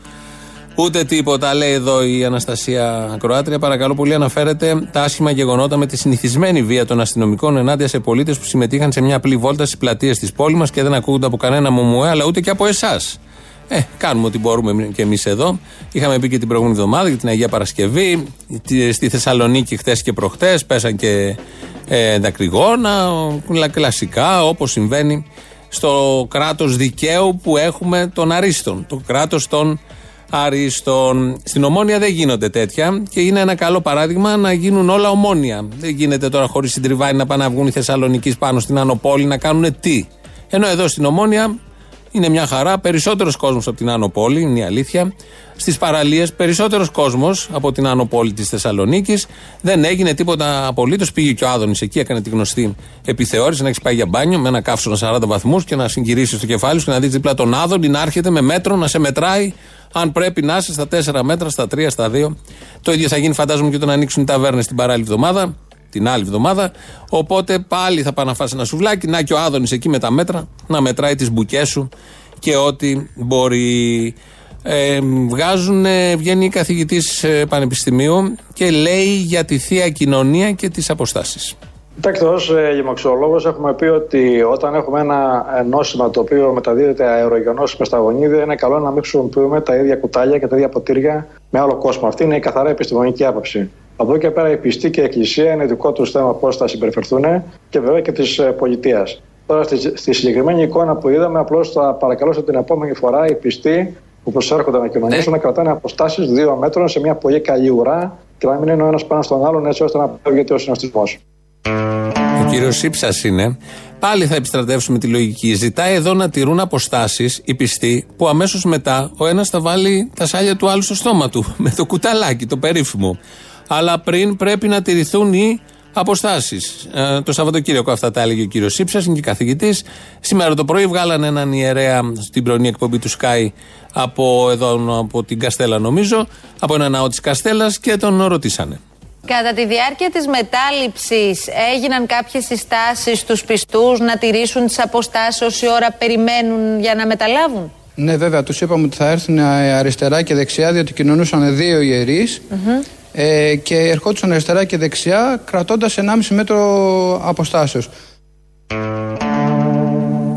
Speaker 2: ούτε τίποτα. Λέει εδώ η Αναστασία Κροάτρια. Παρακαλώ πολύ, αναφέρεται τα άσχημα γεγονότα με τη συνηθισμένη βία των αστυνομικών ενάντια σε πολίτες που συμμετείχαν σε μια απλή βόλτα στις πλατείες της πόλης μας και δεν ακούγονται από κανένα μουμουέ, αλλά ούτε και από εσάς. Ε, κάνουμε ό,τι μπορούμε και εμείς εδώ. Είχαμε πει και την προηγούμενη εβδομάδα για την Αγία Παρασκευή. Τη- Στη Θεσσαλονίκη χθες και προχτές πέσαν και ε, δακρυγόνα, κλα- κλασικά όπως συμβαίνει στο κράτος δικαίου που έχουμε των Αρίστων. Το κράτος των Αρίστων. Στην Ομόνια δεν γίνονται τέτοια και είναι ένα καλό παράδειγμα να γίνουν όλα ομόνια. Δεν γίνεται τώρα χωρίς συντριβάνι να πάνε να βγουν οι Θεσσαλονίκη πάνω στην Ανοπόλη να κάνουν τι. Ενώ εδώ στην Ομόνια είναι μια χαρά. Περισσότερος κόσμος από την Άνω Πόλη, είναι η αλήθεια. Στις παραλίες, περισσότερος κόσμος από την Άνω Πόλη της Θεσσαλονίκης. Δεν έγινε τίποτα απολύτως. Πήγε και ο Άδωνης εκεί, έκανε τη γνωστή επιθεώρηση να έχει πάει για μπάνιο με ένα καύσωνα 40 βαθμούς και να συγκυρίσει το κεφάλι σου και να δεις δίπλα τον Άδωνη να έρχεται με μέτρο να σε μετράει. Αν πρέπει να είσαι στα 4 μέτρα, στα 3, στα 2. Το ίδιο θα γίνει, φαντάζομαι, και όταν ανοίξουν οι ταβέρνες την παράλληλη εβδομάδα την άλλη εβδομάδα. Οπότε πάλι θα πάει να φας ένα σουβλάκι. Να και ο Άδωνης εκεί με τα μέτρα να μετράει τις μπουκές σου και ό,τι μπορεί. Ε, βγάζουν, ε, βγαίνει καθηγητής πανεπιστημίου και λέει για τη θεία κοινωνία και τις αποστάσεις.
Speaker 23: Κοιτάξτε, ως γεμοξιολόγος έχουμε πει ότι όταν έχουμε ένα ε, νόσημα το οποίο μεταδίδεται αερογενώσιμα στα γονίδια, είναι καλό να μην χρησιμοποιούμε τα ίδια κουτάλια και τα ίδια ποτήρια με άλλο κόσμο. Αυτή είναι η καθαρά επιστημονική άποψη. Από εκεί και πέρα η πιστή και η εκκλησία είναι δικό τους θέμα πώς θα συμπεριφερθούν και βέβαια και της πολιτείας. Τώρα στη, στη συγκεκριμένη εικόνα που είδαμε, απλώς θα παρακαλώσω την επόμενη φορά οι πιστοί που προσέρχονται να κοινωνήσουν να κρατάνε αποστάσεις δύο μέτρων σε μια πολύ καλή ουρά και να μην είναι ο ένας πάνω στον άλλον έτσι ώστε να φεύγεται ο συνοστισμό.
Speaker 2: Ο κύριος Ήψα είναι. Πάλι θα επιστρατεύσουμε τη λογική. Ζητάει εδώ να τηρούν αποστάσεις οι πιστοί που αμέσως μετά ο ένας θα βάλει τα σάλια του άλλου στο στόμα του. Με το κουταλάκι, το περίφημο. Αλλά πριν πρέπει να τηρηθούν οι αποστάσεις. Ε, το Σαββατοκύριακο αυτά τα έλεγε ο κύριος Ήψα, είναι και καθηγητής. Σήμερα το πρωί βγάλανε έναν ιερέα στην πρωινή εκπομπή του Sky από εδώ, από την Καστέλα, νομίζω, από ένα ναό της Καστέλας και τον ρωτήσανε.
Speaker 24: Κατά τη διάρκεια της μετάληψης έγιναν κάποιες συστάσεις στους πιστούς να τηρήσουν τις αποστάσεις όση ώρα περιμένουν για να μεταλάβουν;
Speaker 25: Ναι, βέβαια, τους είπαμε ότι θα έρθουν ε, αριστερά και δεξιά, διότι κοινωνούσαν δύο ιερείς, ε, και ερχόντουσαν αριστερά και δεξιά, κρατώντας 1,5 μέτρο αποστάσεως.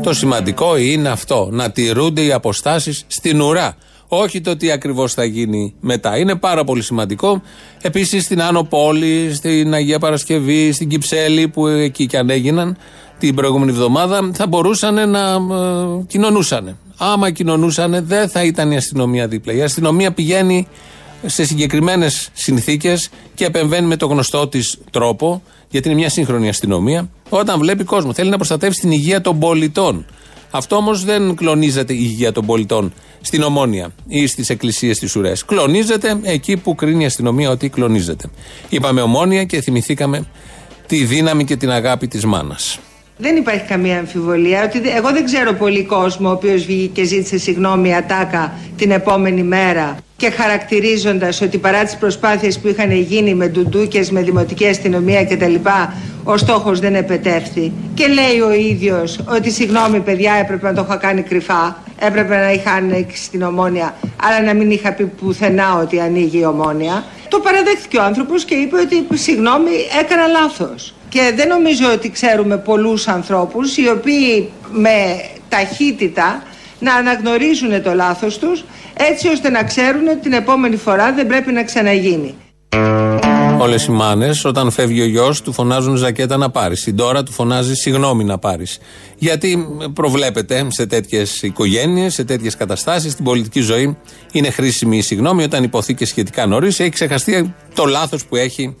Speaker 2: Το σημαντικό είναι αυτό, να τηρούνται οι αποστάσεις στην ουρά. Όχι το τι ακριβώς θα γίνει μετά. Είναι πάρα πολύ σημαντικό. Επίσης στην Άνω Πόλη, στην Αγία Παρασκευή, στην Κυψέλη που εκεί και αν έγιναν την προηγούμενη εβδομάδα θα μπορούσαν να ε, κοινωνούσαν. Άμα κοινωνούσαν δεν θα ήταν η αστυνομία δίπλα. Η αστυνομία πηγαίνει σε συγκεκριμένες συνθήκες και επεμβαίνει με το γνωστό της τρόπο, γιατί είναι μια σύγχρονη αστυνομία, όταν βλέπει κόσμο. Θέλει να προστατεύσει την υγεία των πολιτών. Αυτό όμως δεν κλονίζεται η υγεία των πολιτών στην Ομόνια ή στις εκκλησίες της Ουρές. Κλονίζεται εκεί που κρίνει η αστυνομία ότι κλονίζεται. Είπαμε Ομόνια και θυμηθήκαμε τη δύναμη και την αγάπη της μάνας.
Speaker 26: Δεν υπάρχει καμία αμφιβολία ότι δε- εγώ δεν ξέρω πολύ κόσμο ο οποίος βγήκε και ζήτησε συγγνώμη ατάκα την επόμενη μέρα. Και χαρακτηρίζοντας ότι παρά τις προσπάθειες που είχαν γίνει με ντουντούκες, με δημοτική αστυνομία κτλ ο στόχος δεν επετεύθη. Και λέει ο ίδιος ότι συγγνώμη παιδιά έπρεπε να το είχα κάνει κρυφά έπρεπε να είχα ανοίξει στην ομόνια αλλά να μην είχα πει πουθενά ότι ανοίγει η ομόνια. Το παραδέχθηκε ο άνθρωπος και είπε ότι συγγνώμη έκανα λάθος και δεν νομίζω ότι ξέρουμε πολλούς ανθρώπους οι οποίοι με ταχύτητα να αναγνωρίζουν το λάθος τους έτσι ώστε να ξέρουν ότι την επόμενη φορά δεν πρέπει να ξαναγίνει.
Speaker 2: Όλες οι μάνες, όταν φεύγει ο γιος, του φωνάζουν ζακέτα να πάρεις. Η Ντόρα του φωνάζει συγγνώμη να πάρεις. Γιατί προβλέπεται σε τέτοιες οικογένειες, σε τέτοιες καταστάσεις, στην πολιτική ζωή είναι χρήσιμη η συγγνώμη όταν υποθεί και σχετικά νωρίς. Έχει ξεχαστεί το λάθος που έχει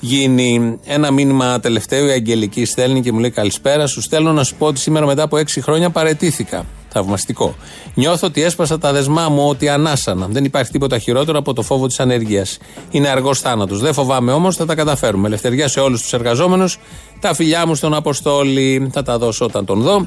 Speaker 2: γίνει. Ένα μήνυμα τελευταίο, η Αγγελική στέλνει και μου λέει Καλησπέρα. Σου στέλνω να σου πω ότι σήμερα μετά από 6 χρόνια παρετήθηκα. Θαυμαστικό. Νιώθω ότι έσπασα τα δεσμά μου, ότι ανάσανα. Δεν υπάρχει τίποτα χειρότερο από το φόβο της ανεργίας. Είναι αργός θάνατος. Δεν φοβάμαι όμως, θα τα καταφέρουμε. Ελευθεριά σε όλους τους εργαζόμενους. Τα φιλιά μου στον Αποστόλη. Θα τα δώσω όταν τον δω.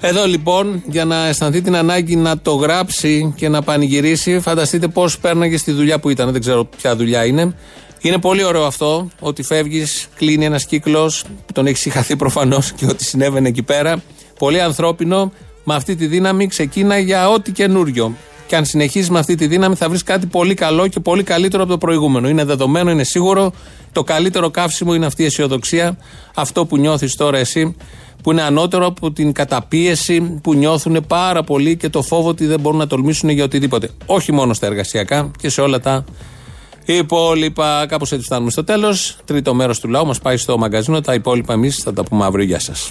Speaker 2: Εδώ λοιπόν, για να αισθανθεί την ανάγκη να το γράψει και να πανηγυρίσει, φανταστείτε πώς πέρναγε στη δουλειά που ήταν. Δεν ξέρω ποια δουλειά είναι. Είναι πολύ ωραίο αυτό ότι φεύγεις, κλείνει ένας κύκλος, τον έχεις συγχαθεί προφανώς και ό,τι συνέβαινε εκεί πέρα. Πολύ ανθρώπινο, με αυτή τη δύναμη ξεκίνα για ό,τι καινούριο. Και αν συνεχίζεις με αυτή τη δύναμη, θα βρεις κάτι πολύ καλό και πολύ καλύτερο από το προηγούμενο. Είναι δεδομένο, είναι σίγουρο. Το καλύτερο καύσιμο είναι αυτή η αισιοδοξία. Αυτό που νιώθεις τώρα εσύ, που είναι ανώτερο από την καταπίεση που νιώθουν πάρα πολύ και το φόβο ότι δεν μπορούν να τολμήσουν για οτιδήποτε. Όχι μόνο στα εργασιακά και σε όλα τα υπόλοιπα. Κάπως έτσι φτάνουμε στο τέλος. Τρίτο μέρος του λαού μας πάει στο μαγκαζίνο. Τα υπόλοιπα εμείς θα τα πούμε αύριο. Γεια σας.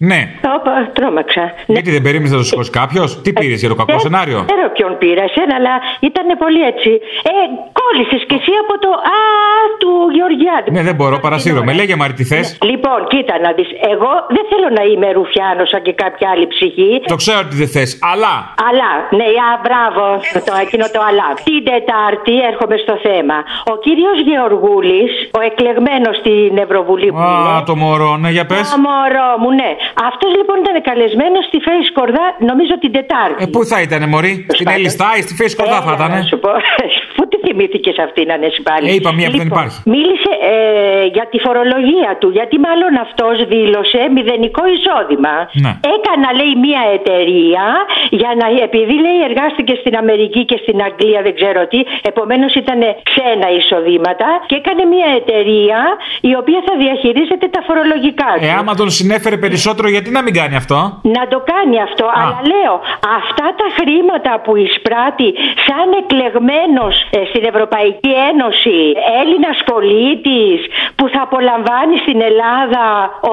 Speaker 13: Ναι.
Speaker 27: Όπα, τρόμαξα.
Speaker 13: Γιατί δεν περίμενες να το σηκώσει κάποιος; Τι πήρες για το κακό
Speaker 27: Δεν
Speaker 13: σενάριο;
Speaker 27: ξέρω ποιον πήρα, εσένα, αλλά ήταν πολύ έτσι. Ε, κόλλησες κι εσύ από το Α του Γεωργιάδη.
Speaker 13: Ναι, δεν μπορώ, παρασύρω. Με λέγε Μαρή, τι θες.
Speaker 27: Λοιπόν, κοίτα να δεις. Εγώ δεν θέλω να είμαι ρουφιάνο σαν και κάποια άλλη ψυχή.
Speaker 13: Το ξέρω ότι δεν θες, αλλά.
Speaker 27: Αλλά, ναι, α, μπράβο, το, εκείνο το αλλά. Την Τετάρτη έρχομαι στο θέμα. Ο κύριος Γεωργούλης, ο εκλεγμένος στην Ευρωβουλή που είναι.
Speaker 13: Α, το μωρό, ναι, για πες.
Speaker 27: Α, μωρό μου, ναι. Αυτός λοιπόν ήταν καλεσμένος στη Φέη Σκορδά, νομίζω την Τετάρτη.
Speaker 13: Ε, πού θα ήταν, Μωρή, στην Ελιστά ή στη Φέση Κορδά θα ήταν.
Speaker 27: Να σου πω, πού τη θυμήθηκες αυτή να είναι πάλι;
Speaker 13: Ε, είπα μία που δεν υπάρχει.
Speaker 27: Μίλησε ε, για τη φορολογία του, γιατί μάλλον αυτός δήλωσε μηδενικό εισόδημα.
Speaker 13: Ναι.
Speaker 27: Έκανα, λέει, μία εταιρεία για να, επειδή λέει εργάστηκε στην Αμερική και στην Αγγλία, δεν ξέρω τι, επομένως ήταν ξένα εισοδήματα και έκανε μία εταιρεία η οποία θα διαχειρίζεται τα φορολογικά του.
Speaker 13: Ε, άμα τον συνέφερε περισσότερο, γιατί να μην κάνει αυτό;
Speaker 27: Να το κάνει αυτό, αλλά λέω αυτά τα χρήματα που εισπράττει σαν εκλεγμένος ε, στην Ευρωπαϊκή Ένωση Έλληνας πολίτης που θα απολαμβάνει στην Ελλάδα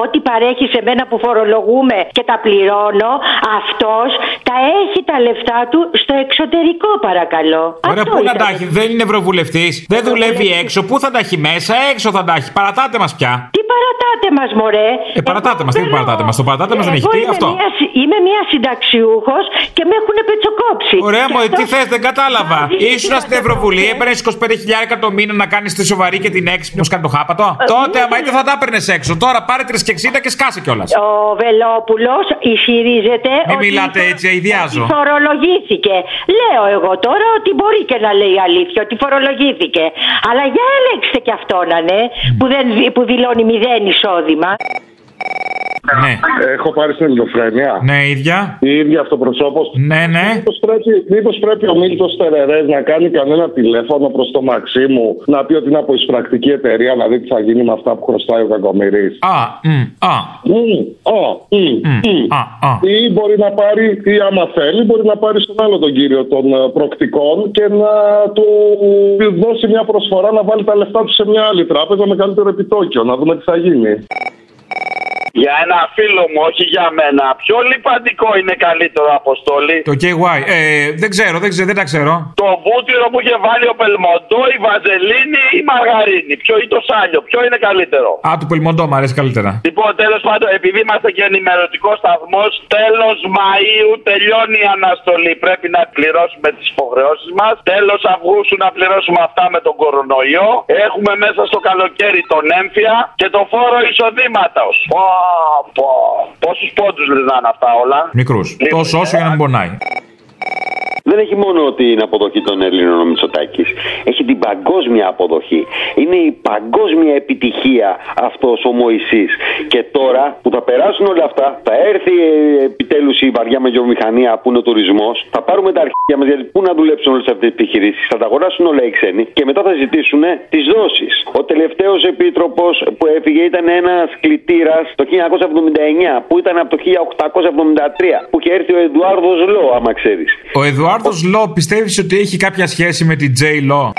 Speaker 27: ό,τι παρέχει σε μένα που φορολογούμε και τα πληρώνω αυτός τα έχει τα λεφτά του στο εξωτερικό παρακαλώ.
Speaker 13: Ωραία,
Speaker 27: Αυτό
Speaker 13: πού να
Speaker 27: ήταν.
Speaker 13: τα έχει, δεν είναι ευρωβουλευτής, δεν δουλεύει έξω, πού θα τα έχει μέσα, έξω θα τα έχει. Παρατάτε μας πια.
Speaker 27: Τι παρατάτε μας μωρέ.
Speaker 13: Ε, παρατάτε μας, τι παρατάτε μας, το παρατάτε μας δεν έχει
Speaker 27: Εγώ
Speaker 13: τι
Speaker 27: είμαι
Speaker 13: αυτό.
Speaker 27: Μια, συ- είμαι μια συνταξιούχος και με έχουν πετσοκόψει.
Speaker 13: Ωραία,
Speaker 27: Και
Speaker 13: μου, τι
Speaker 27: αυτό-
Speaker 13: θες, δεν κατάλαβα. Ήσουν στην Ευρωβουλή, έπαιρνες 25.000 το μήνα να κάνεις τη σοβαρή και την έξυπνη ω κάνεις το χάπατο.
Speaker 27: Ε,
Speaker 13: Τότε, άμα είτε θα τα έπαιρνες έξω. Τώρα πάρε 3,60 και σκάσε κιόλας.
Speaker 27: Ο Βελόπουλος ισχυρίζεται
Speaker 13: Μην
Speaker 27: ότι
Speaker 13: μιλάτε έτσι, αειδιάζω.
Speaker 27: ότι φορολογήθηκε. Λέω εγώ τώρα ότι μπορεί και να λέει αλήθεια, ότι φορολογήθηκε. Αλλά για έλεξτε και αυτό να είναι, που, δεν, δι- που δηλώνει μηδέν εισόδημα.
Speaker 13: Ναι.
Speaker 28: Έχω πάρει στην ελληνοφρένεια.
Speaker 13: Ναι, ίδια.
Speaker 28: Η ίδια αυτοπροσώπο.
Speaker 13: Ναι, ναι.
Speaker 28: Μήπως πρέπει, μήπως πρέπει ο Μίλτος Τερερές να κάνει κανένα τηλέφωνο προς το Μαξίμου να πει ότι είναι από εισπρακτική εταιρεία να δει τι θα γίνει με αυτά που χρωστάει ο Κακομοίρη.
Speaker 13: Α, μ, α. α, α.
Speaker 28: Ή μπορεί να πάρει, ή άμα θέλει, μπορεί να πάρει στον άλλο τον κύριο των ε, προκτικών και να του δώσει μια προσφορά να βάλει τα λεφτά του σε μια άλλη τράπεζα με καλύτερο επιτόκιο. Να δούμε τι θα γίνει.
Speaker 14: Για ένα φίλο μου, όχι για μένα. Ποιο λιπαντικό είναι καλύτερο, Αποστόλη.
Speaker 13: Το KY. Ε, δεν ξέρω, δεν ξέρω, δεν τα ξέρω.
Speaker 14: Το βούτυρο που είχε βάλει ο Πελμοντό, η Βαζελίνη ή η Μαργαρίνη. Ποιο ή το σάλιο, ποιο είναι καλύτερο;
Speaker 13: Α, του Πελμοντό μου αρέσει καλύτερα.
Speaker 14: Λοιπόν, τέλος πάντων, επειδή είμαστε και ενημερωτικό σταθμός, τέλος Μαου τελειώνει η αναστολή. Πρέπει να πληρώσουμε τις υποχρεώσεις μας. Τέλος Αυγούστου να πληρώσουμε αυτά με τον κορονοϊό. Έχουμε μέσα στο καλοκαίρι τον έμφυα και το φόρο εισοδήματος. Πόσους πόντους λένε αυτά όλα;
Speaker 13: Μικρούς. Τόσο όσο για να μην πονάει.
Speaker 29: Δεν έχει μόνο την αποδοχή των Ελλήνων ο Μητσοτάκης. Έχει την παγκόσμια αποδοχή. Είναι η παγκόσμια επιτυχία αυτός ο Μωυσής. Και τώρα που θα περάσουν όλα αυτά, θα έρθει επιτέλους η βαριά μεγαλομηχανία που είναι ο τουρισμός. Θα πάρουμε τα αρχεία μας γιατί πού να δουλέψουν όλες αυτές τις επιχειρήσεις. Θα τα αγοράσουν όλα οι ξένοι και μετά θα ζητήσουν τις δόσεις. Ο τελευταίος επίτροπος που έφυγε ήταν ένας κλητήρας το 1979 που ήταν από το 1873 που είχε έρθει ο Εδουάρδος Λό, άμα ξέρεις.
Speaker 13: Ο Εδουάρδος Άρτο Λό πιστεύει ότι έχει κάποια σχέση με την Τζέι Λό.